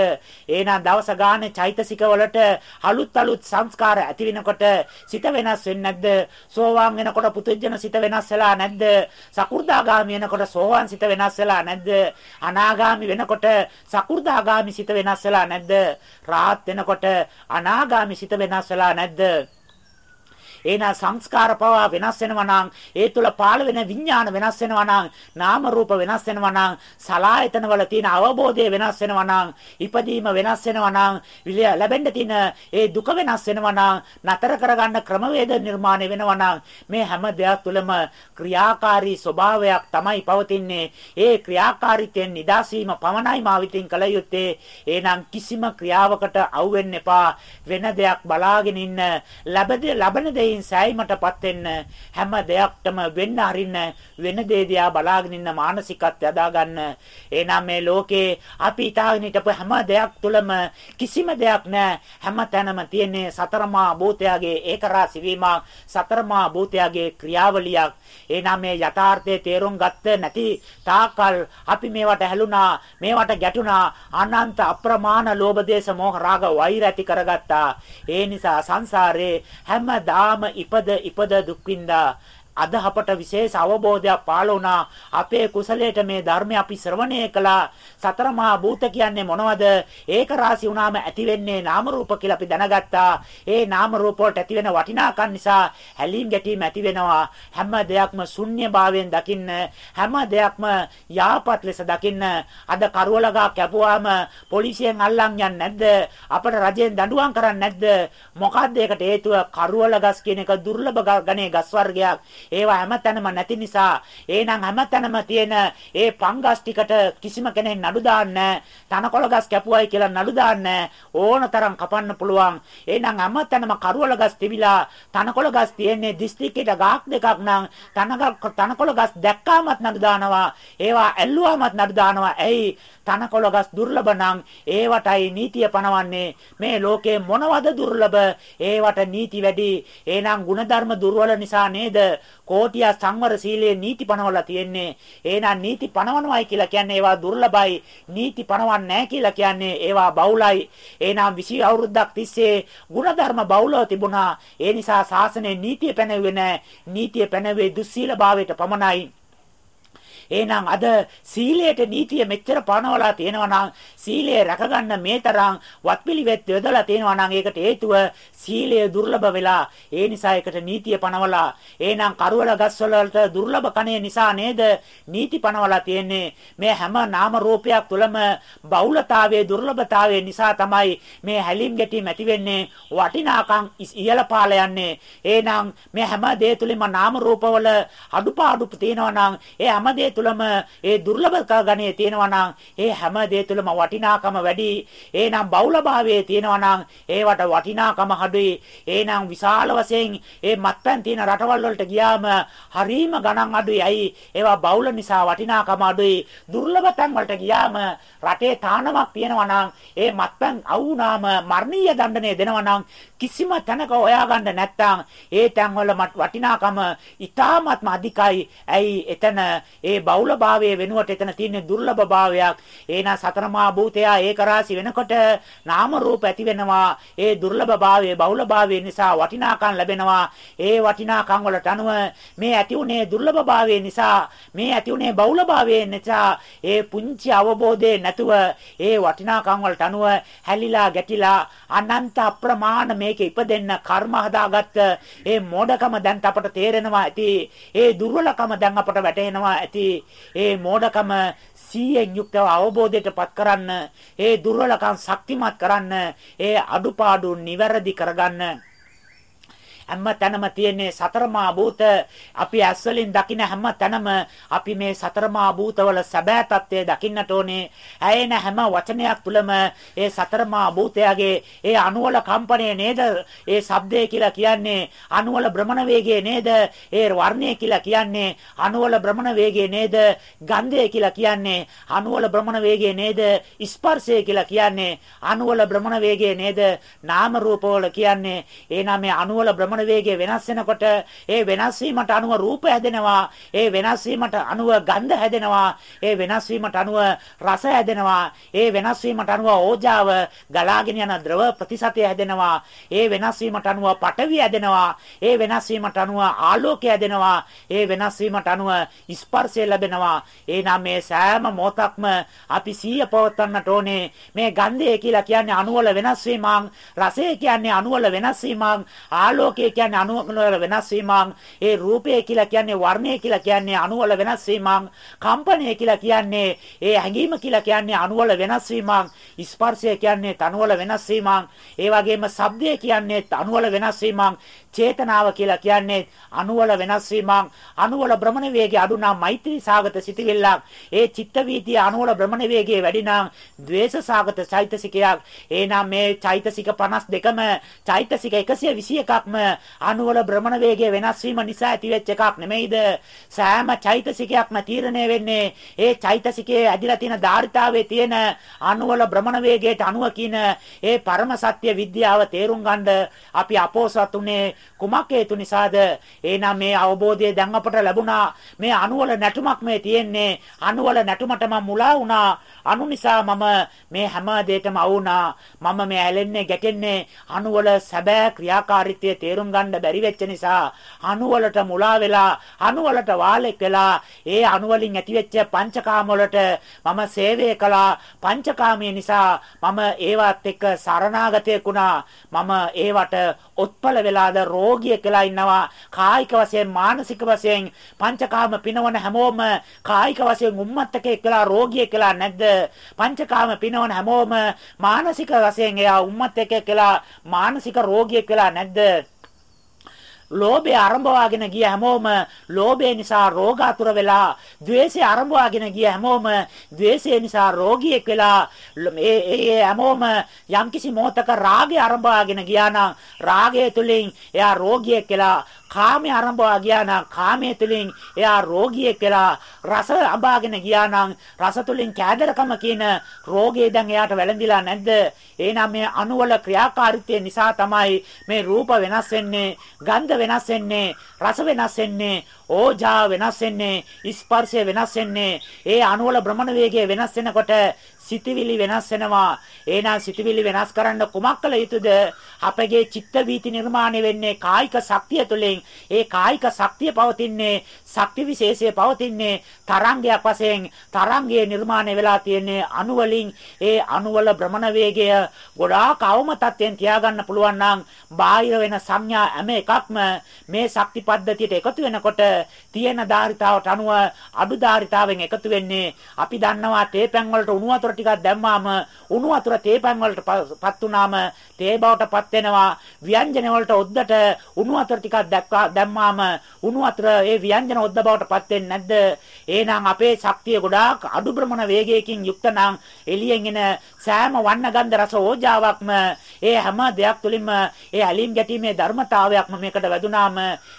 එහෙනම් දවස ගානේ චෛතසික වලට අලුත් අලුත් සංස්කාර ඇති වෙනකොට සිත වෙනස් වෙන්නේ නැද්ද? සෝවාන් වෙනකොට පුදුජන සිත වෙනස් වෙලා නැද්ද? සකු르දාගාමි වෙනකොට සෝවාන් සිත වෙනස් වෙලා නැද්ද? අනාගාමි වෙනකොට සකු르දාගාමි සිත වෙනස් වෙලා නැද්ද? රාහත් වෙනකොට අනාගාමි සිත වෙනස් වෙලා නැද්ද? එහෙනම් සංස්කාර පවා වෙනස් වෙනවා නම් ඒ තුල පාළ වෙන විඥාන වෙනස් වෙනවා නම් නාම රූප වෙනස් වෙනවා නම් සලායතන වල තියෙන අවබෝධය වෙනස් වෙනවා නම් ඉපදීම වෙනස් වෙනවා නම් ලැබෙන්න තියෙන ඒ දුක වෙනස් වෙනවා නම් නතර කරගන්න ක්‍රමවේද නිර්මාණය වෙනවා නම් මේ හැම දෙයක් තුළම ක්‍රියාකාරී ස්වභාවයක් තමයි පවතින්නේ. ඒ ක්‍රියාකාරීත්වයෙන් නිදාසීම පමණයි මා විසින් කළ යුත්තේ. එහෙනම් කිසිම ක්‍රියාවකට අවු වෙන්න එපා. වෙන දෙයක් බලාගෙන ඉන්න ලැබෙන දේ ඒන් සෑයීමටපත් වෙන්න හැම දෙයක්ටම වෙන්න අරින්න වෙන දේ දිහා බලාගෙන ඉන්න මානසිකත්වය අදා ගන්න. එහෙනම් මේ ලෝකේ අපි හිතාගෙන හිටපු හැම දෙයක් තුළම කිසිම දෙයක් නැහැ. හැම තැනම තියෙන්නේ සතරමා භූතයාගේ ඒකරාශී වීමක්, සතරමා භූතයාගේ ක්‍රියාවලියක්. එහෙනම් මේ යථාර්ථයේ තේරුම් ගත්ත නැති තාකල් අපි මේවට හැලුනා, මේවට ගැටුණා, අනන්ත අප්‍රමාණ ලෝභ දේශ මොහ රාග වෛර ඇති කරගත්තා. ඒ නිසා සංසාරේ හැමදාම ඉපද ඉපද දුක් විඳා අද අපට විශේෂ අවබෝධයක් පාළ වුණා. අපේ කුසලයට මේ ධර්මය අපි ශ්‍රවණය කළා. සතර මහා භූත කියන්නේ මොනවද? ඒක රාශි වුණාම ඇති වෙන්නේ නාම රූප කියලා අපි දැනගත්තා. ඒ නාම රූප වලට ඇති වෙන වටිනාකම් නිසා හැලීම් ගැටීම් ඇති වෙනවා. හැම දෙයක්ම ශුන්‍යභාවයෙන් දකින්න, හැම දෙයක්ම යාපත් ලෙස දකින්න. අද කරුවලගා කැපුවාම පොලිසියෙන් අල්ලන් යන්නේ නැද්ද? අපට රජයෙන් දඬුවම් කරන්නේ නැද්ද? මොකද්ද ඒකට හේතුව? කරුවලගස් කියන එක දුර්ලභ ගණේ ගස් වර්ගයක්. ඒවා හැමතැනම නැති නිසා එහෙනම් හැමතැනම තියෙන ඒ පංගස් ටිකට කිසිම කෙනෙක් නඩු දාන්නේ තනකොළ ගස් කැපුවයි කියලා නඩු දාන්නේ ඕනතරම් කපන්න පුළුවන්. එහෙනම් හැමතැනම කරුවල ගස් තිබිලා තනකොළ ගස් තියෙන්නේ දිස්ත්‍රික්කයට ගාක් දෙකක් නම් තනකොළ ගස් දැක්කාමත් නඩු දානවා. ඒවා ඇල්ලුවාමත් නඩු දානවා. ඇයි? තනකොළ ගස් දුර්ලභ නම් ඒවටයි නීතිය පනවන්නේ. මේ ලෝකේ මොනවද දුර්ලභ? ඒවට නීති වැඩි. එහෙනම් ಗುಣධර්ම දුර්වල නිසා නේද? කෝටිය සංවර සීලයේ නීති පනවලා තියෙන්නේ. එහෙනම් නීති පනවනවායි කියලා කියන්නේ ඒවා දුර්ලභයි. නීති පනවන්නේ නැහැ කියලා කියන්නේ ඒවා බහුලයි එහෙනම් 20 අවුරුද්දක් තිස්සේ ಗುಣධර්ම බහුලව තිබුණා. ඒ නිසා ශාසනයේ නීතිය පැනවෙන්නේ නැහැ. නීතිය පැනවේ දුස්සීලභාවයට පමණයි. එහෙනම් අද සීලයට නීතිය මෙච්චර පනවලා තියෙනවා නම් සීලය රැකගන්න මේ තරම් වත්පිළිවෙත් යොදලා තියෙනවා නම් ඒකට හේතුව සීලය දුර්ලභ වෙලා ඒ නිසා ඒකට නීතිය පනවලා එහෙනම් කරුවල ගස්වල වලට දුර්ලභ කණේ නිසා නේද නීති පනවලා තියෙන්නේ? මේ හැම නාම රූපයක් තුළම බහුලතාවයේ දුර්ලභතාවයේ නිසා තමයි මේ හැලිම් ගැටීම් ඇති වෙන්නේ වටිනාකම් ඉහළ පාල යන්නේ. එහෙනම් මේ හැම දේ තුලින්ම නාම රූපවල අඩුපාඩු තියෙනවා නම් ඒ හැම දේ තුලම ඒ දුර්ලභ ගණයේ තියෙනවා නම් ඒ හැම දේ තුලම වටිනාකම වැඩි. ඒනම් බහුලභාවයේ තියෙනවා නම් ඒවට වටිනාකම අඩුයි. ඒනම් විශාල වශයෙන් ඒ මත්පැන් තියෙන රටවල් වලට ගියාම හරීම ගණන් අඩුයි. ඇයි? ඒවා බහුල නිසා වටිනාකම අඩුයි. දුර්ලභ තැන් වලට ගියාම රටේ තානමක් තියෙනවා නම් ඒ මත්පැන් අවුනාම මරණීය දඬුවම් දෙනවා නම් කිසිම තැනක හොයාගන්න නැත්නම් ඒ තැන්වල වටිනාකම ඉතාමත්ම අධිකයි. ඇයි එතන ඒ බහුලභාවයේ වෙනුවට එතන තියෙන දුර්ලභභාවයක්. ඒනා සතරමා භූතයා ඒක රාශි වෙනකොට නාම රූප ඇති වෙනවා. ඒ දුර්ලභභාවයේ බහුලභාවයේ නිසා වටිනාකම් ලැබෙනවා. ඒ වටිනාකම් වලට අනුව මේ ඇති උනේ දුර්ලභභාවයේ නිසා මේ ඇති උනේ බහුලභාවයේ නිසා ඒ පුංචි අවබෝධයේ නැතුව ඒ වටිනාකම් වලට අනුව හැලිලා ගැටිලා අනන්ත අප්‍රමාණ මේකේ ඉපදෙන්න කර්ම හදාගත්ත ඒ මෝඩකම දැන් අපට තේරෙනවා ඇති ඒ දුර්වලකම දැන් අපට වැටහෙනවා ඇති ඒ මෝඩකම සීයෙන් යුක්තව අවබෝධයටපත් කරන්න ඒ දුර්වලකම් ශක්තිමත් කරන්න ඒ අඩුපාඩු නිවැරදි කරගන්න. හැම තැනම තියෙන්නේ සතරමා භූත. අපි ඇස් වලින් දකින හැම තැනම අපි මේ සතරමා භූතවල සැබෑ తත්වය දකින්නට ඕනේ. ඇයෙන හැම වචනයක් තුළම ඒ සතරමා භූතයගේ ඒ අණුවල කම්පණය නේද? ඒ ශබ්දය කියලා කියන්නේ අණුවල භ්‍රමණ වේගය නේද? ඒ වර්ණය කියලා කියන්නේ අණුවල භ්‍රමණ වේගය නේද? ගන්ධය කියලා කියන්නේ අණුවල භ්‍රමණ වේගය නේද? ස්පර්ශය කියලා කියන්නේ අණුවල භ්‍රමණ වේගය නේද? නාම රූපවල කියන්නේ එනම මේ අණුවල භ්‍රමණ භ්‍රමණ වේගය වෙනස් වෙනකොට ඒ වෙනස් වීමට අනුව රූප හැදෙනවා. ඒ වෙනස් වීමට අනුව ගන්ධ හැදෙනවා. ඒ වෙනස් වීමට අනුව රස හැදෙනවා. ඒ වෙනස් වීමට අනුව ඕජාව ගලාගෙන යන ද්‍රව ප්‍රතිශතය හැදෙනවා. ඒ වෙනස් වීමට අනුව පටවිය හැදෙනවා. ඒ වෙනස් වීමට අනුව ආලෝකය හැදෙනවා. ඒ වෙනස් වීමට අනුව ස්පර්ශය ලැබෙනවා. එනම් මේ සෑම මොහොතක්ම අපි සීය පවත්වන්නට ඕනේ. මේ ගන්ධය කියලා කියන්නේ අණුවල වෙනස් වීමක්. රසය කියන්නේ අණුවල වෙනස් වීමක්. ආලෝකය රූපය කියන්නේ අණු වල වෙනස් වීමක්. ඒ රූපය කියලා කියන්නේ වර්ණය කියලා කියන්නේ අණු වල වෙනස් වීමක්. කම්පනය කියලා කියන්නේ ඒ හැඟීම කියලා කියන්නේ අණු වල වෙනස් වීමක්. ස්පර්ශය කියන්නේ තණු වල වෙනස් වීමක්. ඒ වගේම ශබ්දය කියන්නේ අණු වල වෙනස් වීමක්. චේතනාව කියලා කියන්නේ අණුවල වෙනස් වීමක් අණුවල භ්‍රමණ වේගය අඩු නම් මෛත්‍රී සාගත සිටිවිල්ලක් ඒ චිත්ත වීතිය අණුවල භ්‍රමණ වේගය වැඩි නම් ද්වේෂ සාගත චෛතසිකයක්. එනම් මේ චෛතසික 52ම චෛතසික 121ක්ම අණුවල භ්‍රමණ වේගය වෙනස් වීම නිසා ඇතිවෙච්ච එකක් නෙමෙයිද? සෑම චෛතසිකයක්ම තීරණය වෙන්නේ ඒ චෛතසිකයේ ඇදිලා තියෙන ධාරිතාවයේ තියෙන අණුවල භ්‍රමණ වේගයට අණුව කියන ඒ පරම සත්‍ය විද්‍යාව තේරුම් ගන්න අපි අපෝසත් උනේ කුමක් හේතු නිසාද? එහෙනම් මේ අවබෝධය දැන් අපට ලැබුණා. මේ අණුවල නැටුමක් මේ තියෙන්නේ. අණුවල නැටුමට මම මුලා වුණා. අණු නිසා මම මේ හැම දෙයකම අවුනා. මම මේ ඇලෙන්නේ ගැටෙන්නේ අණුවල සැබෑ ක්‍රියාකාරීත්වය තේරුම් ගන්න බැරි වෙච්ච නිසා අණුවලට මුලා වෙලා අණුවලට වාලෙක් වෙලා ඒ අණුවලින් ඇතිවෙච්ච පංචකාම වලට මම සේවය කළා. පංචකාමයේ නිසා මම ඒවත් එක්ක සරණාගතයෙක් වුණා. මම ඒවට ඔත්පල වෙලාද රෝගියෙක් වෙලා ඉන්නවා. කායික වශයෙන් මානසික වශයෙන් පංචකාම පිනවන හැමෝම කායික වශයෙන් උම්මත්තකෙක් වෙලා රෝගියෙක් වෙලා නැද්ද? පංචකාම පිනවන හැමෝම මානසික වශයෙන් එයා උම්මත්තකෙක් වෙලා මානසික රෝගියෙක් වෙලා නැද්ද? ලෝභය අරඹවාගෙන ගිය හැමෝම ලෝභය නිසා රෝගාතුර වෙලා, ద్వේෂය අරඹවාගෙන ගිය හැමෝම ద్వේෂය නිසා රෝගියෙක් වෙලා, මේ ඒ හැමෝම යම්කිසි මොහතක රාගය අරඹවාගෙන ගියා නම් රාගය තුලින් එයා රෝගියෙක් වෙලා කාමයේ ආරම්භවා ගියා නම් කාමයේ තුලින් එයා රෝගියෙක් වෙලා රස අඹාගෙන ගියා නම් රස තුලින් කෑදරකම කියන රෝගේ දැන් එයාට වැළඳිලා නැද්ද? එහෙනම් මේ අණුවල ක්‍රියාකාරීත්වය නිසා තමයි මේ රූප වෙනස් වෙන්නේ, ගන්ධ වෙනස් වෙන්නේ, රස වෙනස් වෙන්නේ, ඕජා වෙනස් වෙන්නේ, ස්පර්ශය වෙනස් වෙන්නේ. ඒ අණුවල භ්‍රමණ වේගය වෙනස් වෙනකොට සිතවිලි වෙනස් වෙනවා. එහෙනම් සිතවිලි වෙනස් කරන්න කුමක් කළ යුතුද? අපගේ චිත්ත වීති නිර්මාණය වෙන්නේ කායික ශක්තිය තුළින්. ඒ කායික ශක්තිය පවතින්නේ ශක්ති විශේෂය පවතින්නේ තරංගයක් වශයෙන් තරංගයේ නිර්මාණය වෙලා තියෙන්නේ අණු වලින් ඒ අණු වල භ්‍රමණ වේගය ගොඩාක් අවම තත්ත්වයෙන් තියාගන්න පුළුවන් නම් බාහිර වෙන සංඥා හැම එකක්ම මේ ශක්ති පද්ධතියට එකතු වෙනකොට තියෙන ධාරිතාවට අනුව අඩු ධාරිතාවෙන් එකතු වෙන්නේ අපි දන්නවා තේපැන් වලට උණු වතුර ටිකක් දැම්මාම උණු වතුර තේපැන් වලටපත් වුනාම තේ බවටපත් වෙනවා. ව්‍යංජන වලට ඔද්දට උණු වතුර ටිකක් දැම්මාම උණු වතුර ඒ ව්‍යංජන ඔද්ද බවටපත් වෙන්නේ නැද්ද? එහෙනම් අපේ ශක්තිය ගොඩාක් අඩු භ්‍රමණ වේගයකින් යුක්ත නම් එළියෙන් එන සෑම වන්න ගන්ධ රස ඕජාවක්ම ඒ හැම දෙයක් තුළින්ම ඒ ඇලීම් ගැටීමේ ධර්මතාවයක්ම මේකට වැදුනාම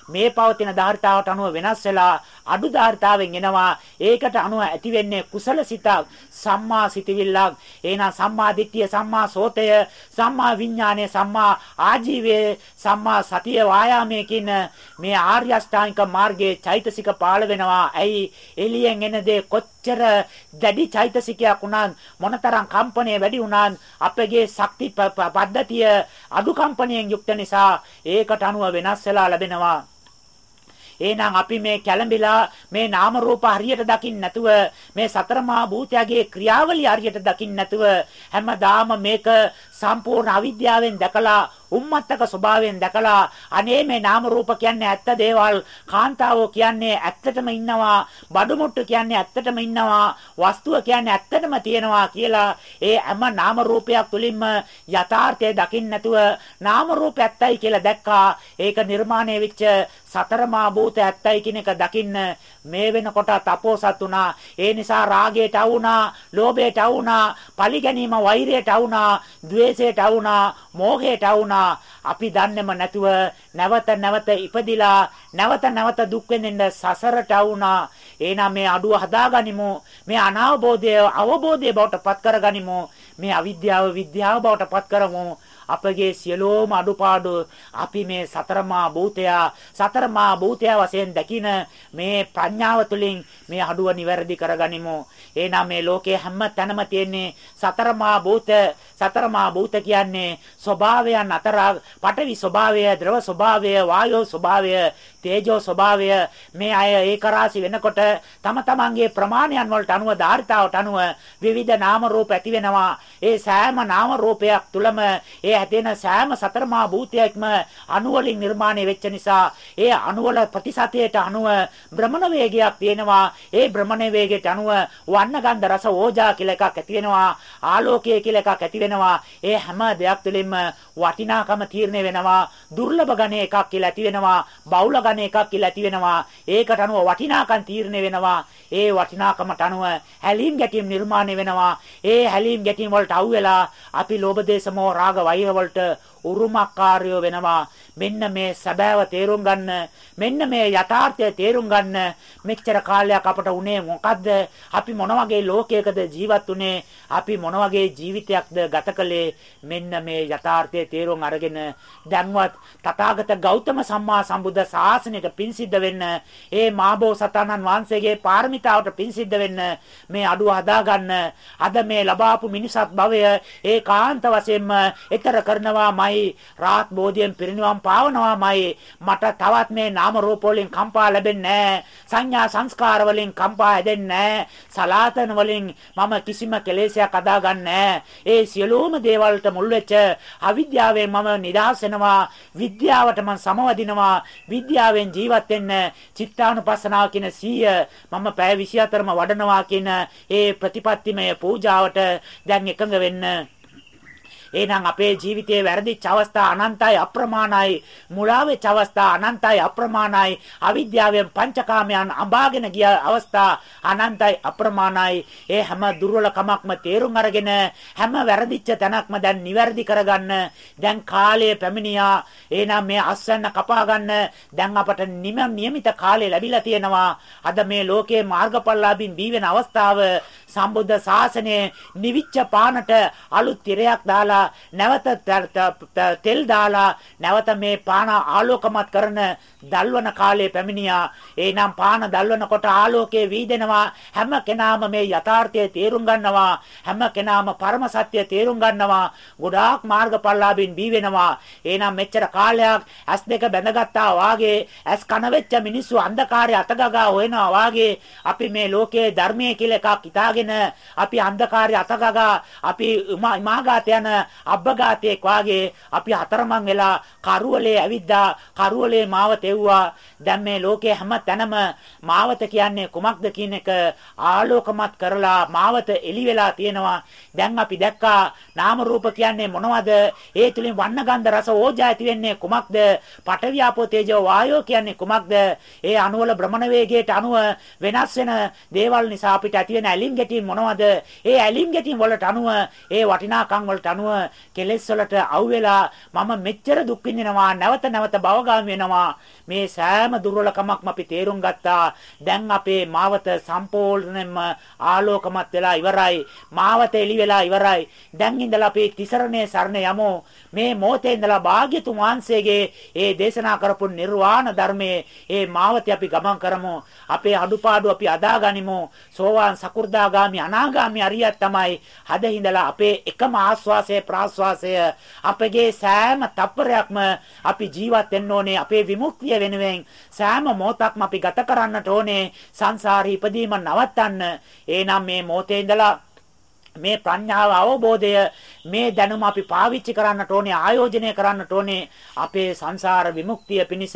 මේ පවතින ධාරිතාවට අනුව වෙනස් වෙලා අඩු ධාරිතාවෙන් එනවා ඒකට අනුව ඇති වෙන්නේ කුසල සිතක් සම්මා සිතවිල්ලක් එහෙනම් සම්මා දිට්ඨිය සම්මා සෝතය සම්මා විඥානය සම්මා ආජීවය සම්මා සතිය වායාමයකින් මේ ආර්ය අෂ්ටාංගික මාර්ගයේ චෛතසික පාළ වෙනවා. ඇයි? එළියෙන් එන දේ කොච්චර දැඩි චෛතසිකයක් වුණත් මොනතරම් කම්පණය වැඩි වුණත් අපගේ ශක්ති පද්ධතිය අඩු කම්පණයෙන් යුක්ත නිසා ඒකට අනුව වෙනස් වෙලා ලැබෙනවා. එහෙනම් අපි මේ කැළඹිලා මේ නාම රූප හරියට දකින්න නැතුව මේ සතර මහා භූතයගේ ක්‍රියාවලිය හරියට දකින්න නැතුව හැමදාම මේක සම්පූර්ණ අවිද්‍යාවෙන් දැකලා උම්මත්තක ස්වභාවයෙන් දැකලා අනේ මේ නාම රූප කියන්නේ ඇත්ත දේවල්. කාන්තාවෝ කියන්නේ ඇත්තටම ඉන්නවා. බඩුමුට්ටු කියන්නේ ඇත්තටම ඉන්නවා. වස්තුව කියන්නේ ඇත්තටම තියෙනවා කියලා ඒ හැම නාම රූපයක් තුලින්ම යථාර්ථය දකින්න නැතුව නාම රූප ඇත්තයි කියලා දැක්කා. ඒක නිර්මාණය වෙච්ච සතර මා භූත ඇත්තයි කියන එක දකින්න මේ වෙනකොට තපෝසත් උනා ඒ නිසා රාගයට අවුනා ලෝභයට අවුනා පලි ගැනීම වෛරයට අවුනා ද්වේෂයට අවුනා මෝහයට අවුනා අපි දන්නේම නැතුව නැවත නැවත ඉපදිලා නැවත නැවත දුක් වෙනින්න සසරට අවුනා එහෙනම් මේ අඩුව හදාගනිමු. මේ අනාවබෝධය අවබෝධය බවට පත් කරගනිමු. මේ අවිද්‍යාව විද්‍යාව බවට පත් කරමු. අපගේ සියලෝම අඩුපාඩු අපි මේ සතරමා භූතය සතරමා භූතය වශයෙන් දකින මේ ප්‍රඥාව තුළින් මේ අඩුව නිවැරදි කරගනිමු. එහෙනම් මේ ලෝකයේ හැම තැනම තියෙන්නේ සතරමා භූත සතරමා භූත කියන්නේ ස්වභාවයන් අතර පඨවි ස්වභාවය ද්‍රව ස්වභාවය වායෝ ස්වභාවය තේජෝ ස්වභාවය. මේ අය ඒකරාශි වෙනකොට තම තමන්ගේ ප්‍රමාණයන් වලට අනුව ධාරිතාවට අනුව විවිධ නාම රූප ඇති වෙනවා. ඒ සෑම නාම රූපයක් තුලම ඒ ඇතෙන සෑම සතරමා භූතයක්ම අණු වලින් නිර්මාණය වෙච්ච නිසා ඒ අණු වල ප්‍රතිශතයට අනුව භ්‍රමණ වේගයක් තියෙනවා ඒ භ්‍රමණ වේගයට අනුව වන්න ගන්ධ රස ඕජා කියලා එකක් ඇති වෙනවා. ආලෝකය කියලා එකක් ඇති වෙනවා ඒ හැම දෙයක් තුළින්ම වටිනාකම තීරණය වෙනවා දුර්ලභ ගණය එකක් කියලා ඇති වෙනවා බහුල ගන්න එකක් කියලා ඇති වෙනවා. ඒකට අනුව වටිනාකම් තීරණය වෙනවා. ඒ වටිනාකමට අනුව හැලීම් ගැටීම් නිර්මාණය වෙනවා. ඒ හැලීම් ගැටීම් වලට අවු වෙලා අපි ලෝභ දේශ මොහ රාග වෛර වලට උරුමකාරයෝ වෙනවා. මෙන්න මේ සැබෑව තේරුම් ගන්න මෙන්න මේ යථාර්ථය තේරුම් ගන්න මෙච්චර කාලයක් අපට උනේ මොකද්ද? අපි මොන වගේ ලෝකයකද ජීවත් උනේ? අපි මොන වගේ ජීවිතයක්ද ගත කළේ? මෙන්න මේ යථාර්ථය තේරුම් අරගෙන දැන්වත් තථාගත ගෞතම සම්මා සම්බුද්ධ ශාසනයට පින් සිද්ධ වෙන්න ඒ මාබෝසතාණන් වහන්සේගේ පාරමිතාවට පින් සිද්ධ වෙන්න මේ අඩුව හදාගන්න අද මේ ලබාපු මිනිසත් භවය ඒකාන්ත වශයෙන්ම ඊතර කරනවාමයි රාත් බෝධියෙන් පිරිනිවන් පාවනවාමයි. මට තවත් මේ නාම රූප වලින් කම්පා ලැබෙන්නේ සංඥා සංස්කාර වලින් කම්පා හැදෙන්නේ සලාතන වලින් මම කිසිම කෙලෙසයක් අදාගන්නේ ඒ සියලුම දේවල්ට මුල් වෙච්ච අවිද්‍යාවෙන් මම නිදහස් වෙනවා. විද්‍යාවට මම සමවදිනවා. විද්‍යාවෙන් ජීවත් වෙන්න චිත්තානුපස්සනාව කියන සීය මම පැය 24ම වඩනවා කියන ඒ ප්‍රතිපත්තිමය පූජාවට දැන් එකඟ වෙන්න එහෙනම් අපේ ජීවිතයේ වැරදිච්ච අවස්ථා අනන්තයි අප්‍රමාණයි. මුලා වෙච්ච අවස්ථා අනන්තයි අප්‍රමාණයි. අවිද්‍යාවෙන් පංචකාමයන් අඹාගෙන ගිය අවස්ථා අනන්තයි අප්‍රමාණයි. ඒ හැම දුර්වලකමක්ම තේරුම් අරගෙන හැම වැරදිච්ච තැනක්ම දැන් නිවැරදි කරගන්න. දැන් කාලය පැමිණියා. එහෙනම් මේ අස්වැන්න කපා ගන්න දැන් අපට නියමිත කාලය ලැබිලා තියෙනවා. අද මේ ලෝකයේ මාර්ගඵලලාභින් බී වෙන අවස්ථාව සම්බුද්ධ ශාසනයේ නිවිච්ච පානට අලුත් තිරයක් දාලා නැවත තෙල් දාලා නැවත මේ පාන ආලෝකමත් කරන දල්වන කාලයේ පැමිණියා. එනම් පාන දල්වනකොට ආලෝකයේ වීදෙනවා. හැම කෙනාම මේ යථාර්ථය තේරුම් ගන්නවා. හැම කෙනාම පරම සත්‍ය තේරුම් ගන්නවා. ගොඩාක් මාර්ගඵලලාභින් බී වෙනවා. එනම් මෙච්චර කාලයක් ඇස් දෙක බැඳගත්තා වාගේ ඇස් කන වෙච්ච මිනිස්සු අන්ධකාරය අතගගා හොයනවා වාගේ අපි මේ ලෝකයේ ධර්මයේ කියලා එකක් හිතාගෙන අපි අන්ධකාරය අතගගා අපි මාගාත යන අබ්බගාතයෙක් වාගේ අපි හතරමං වෙලා කරුවලේ ඇවිද්දා කරුවලේ මාව තෙව්වා. දැන් මේ ලෝකයේ හැම තැනම මාවත කියන්නේ කුමක්ද කියන එක ආලෝකමත් කරලා මාවත එලි වෙලා තියෙනවා. දැන් අපි දැක්කා නාම රූප කියන්නේ මොනවද? ඒ තුලින් වන්න ගන්ධ රස ඕජා ඇති වෙන්නේ කුමක්ද? පඨවි ආපෝ තේජෝ වායෝ කියන්නේ කුමක්ද? ඒ අණුවල භ්‍රමණ වේගයට අණුව වෙනස් වෙන දේවල් නිසා අපිට ඇති වෙන ඇලින් ගැටීම් මොනවද? ඒ ඇලින් ගැටීම් වලට අණුව ඒ වටිනාකම් වලට අණුව කෙලෙස් වලට අවුලා මම මෙච්චර දුක් විඳිනවා නැවත නැවත භවගාමී වෙනවා. මේ සෑම දුර්වලකමක්ම අපි තේරුම් ගත්තා. දැන් අපේ මාවත සම්පූර්ණයෙන්ම ආලෝකමත් වෙලා ඉවරයි. මාවත එළි වෙලා ඉවරයි. දැන් ඉඳලා අපි තිසරණේ සරණ යමු. මේ මොහොතේ ඉඳලා භාග්‍යතුන් වහන්සේගේ ඒ දේශනා කරපු නිර්වාණ ධර්මයේ ඒ මාවතේ අපි ගමන් කරමු. අපේ අඩුපාඩු අපි අදාගනිමු. සෝවාන් සකු르දාගාමි අනාගාමි අරියත් තමයි හද හිඳලා අපේ එකම ආස්වාසය ප්‍රාස්වාසය අපගේ සෑම තප්පරයක්ම අපි ජීවත් වෙන්න ඕනේ අපේ විමුක්තිය වෙනුවෙන් සෑම මොහොතක්ම අපි ගත කරන්නට ඕනේ සංසාරේ ඉපදීම නවත්තන්න. එහෙනම් මේ මොහොතේ ඉඳලා මේ ප්‍රඥාව අවබෝධය මේ දැනුම අපි පාවිච්චි කරන්නට ඕනේ ආයෝජනය කරන්නට ඕනේ අපේ සංසාර විමුක්තිය පිණිස.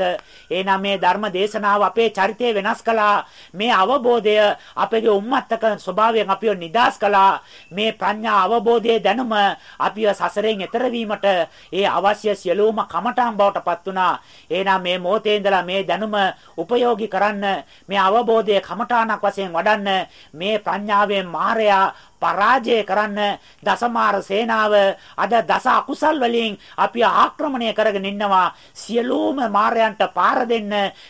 එනම් මේ ධර්ම දේශනාව අපේ චරිතය වෙනස් කළා. මේ අවබෝධය අපේ උම්මත්තක ස්වභාවයෙන් අපිව නිදාස් කළා. මේ ප්‍රඥා අවබෝධයේ දැනුම අපිව සසරෙන් එතර වීමට ඒ අවශ්‍ය සියලුම කමඨාන් බවට පත් වුණා. එහෙනම් මේ මොහොතේ ඉඳලා මේ දැනුම උපයෝගී කරන්න මේ අවබෝධයේ කමඨානක් වශයෙන් වඩන්න මේ ප්‍රඥාවෙන් මායя පරාජය කරන්න දසමාර සේනාව අද දස අකුසල් වලින් අපි ආක්‍රමණය කරගෙන ඉන්නවා. සියලුම මාරයන්ට පාර දෙන්න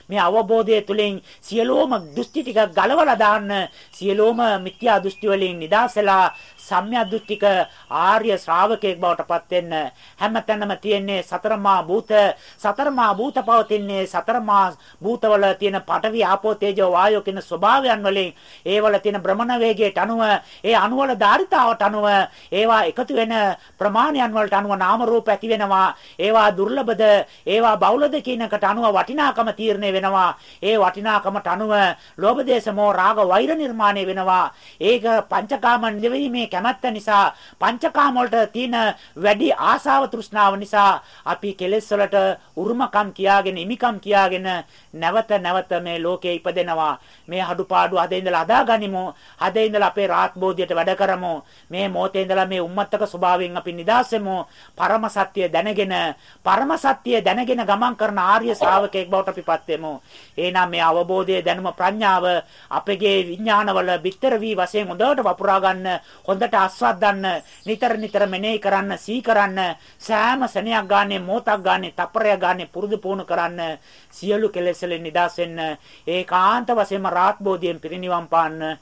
මේ අවබෝධය තුලින් සියලුම දෘෂ්ටි ටික ගලවලා දාන්න සියලුම මිත්‍යා දෘෂ්ටි වලින් නිදාසලා සම්්‍යද්දුත්තික ආර්ය ශ්‍රාවකයෙක් බවට පත් වෙන්න. හැමතැනම තියෙන්නේ සතරමා භූත සතරමා භූත පවතින්නේ සතරමා භූතවල තියෙන පඨවි ආපෝ තේජෝ වායෝ කියන ස්වභාවයන් වලින්. ඒවල තියෙන භ්‍රමණ වේගයට අනුව ඒ අණුවල ධාරිතාවට අනුව ඒවා එකතු වෙන ප්‍රමාණයන් වලට අනුව නාම රූප ඇති වෙනවා. ඒවා දුර්ලභද ඒවා බෞලද කියනකට අනුව වටිනාකම තීරණය වෙනවා. ඒ වටිනාකමට අනුව ලෝභ දේශ මොහ රාග වෛර නිර්මාණය වෙනවා. ඒක පංචකාම නිවීමේ කැමැත්ත නිසා පංචකාම වලට තියෙන වැඩි ආසාව තෘෂ්ණාව නිසා අපි කෙලෙස් වලට උරුමකම් කියාගෙන ඉමිකම් කියාගෙන නැවත නැවත මේ ලෝකේ ඉපදෙනවා. මේ හඩුපාඩු අද ඉඳලා අදාගනිමු. අද ඉඳලා අපේ රාත් බෝධියට වැඩ කරමු. මේ මොහොතේ ඉඳලා මේ උම්මත්තක ස්වභාවයෙන් අපි නිදාසෙමු පරම සත්‍ය දැනගෙන පරම සත්‍ය දැනගෙන ගමන් කරන ආර්ය ශ්‍රාවකයෙක් බවට අපිපත් වෙමු. එහෙනම් මේ අවබෝධය දැනුම ප්‍රඥාව අපගේ විඥානවල bitter වී වශයෙන් හොඳට වපුරා ගන්න හොඳට ආස්වාදන්න නිතර නිතර මෙනෙහි කරන්න සී කරන්න සෑම සෙනයක් ගානේ මොහොතක් ගානේ තප්පරයක් ගානේ පුරුදු පුහුණු කරන්න සියලු කෙලෙස්වලින් නිදහස් වෙන්න ඒකාන්ත වශයෙන්ම රාත්බෝධියෙන් පිරිනිවන් පාන්න.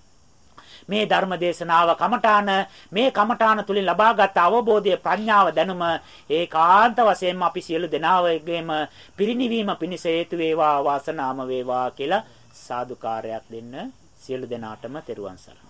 මේ ධර්ම දේශනාව කමඨාන මේ කමඨාන තුලින් ලබාගත් අවබෝධය ප්‍රඥාව දැනුම ඒකාන්ත වශයෙන්ම අපි සියලු දෙනාගේම පිරිනිවීම පිණිස හේතු වේවා වාසනාම වේවා කියලා සාදුකාරයක් දෙන්න සියලු දෙනාටම තෙරුවන් සරණයි.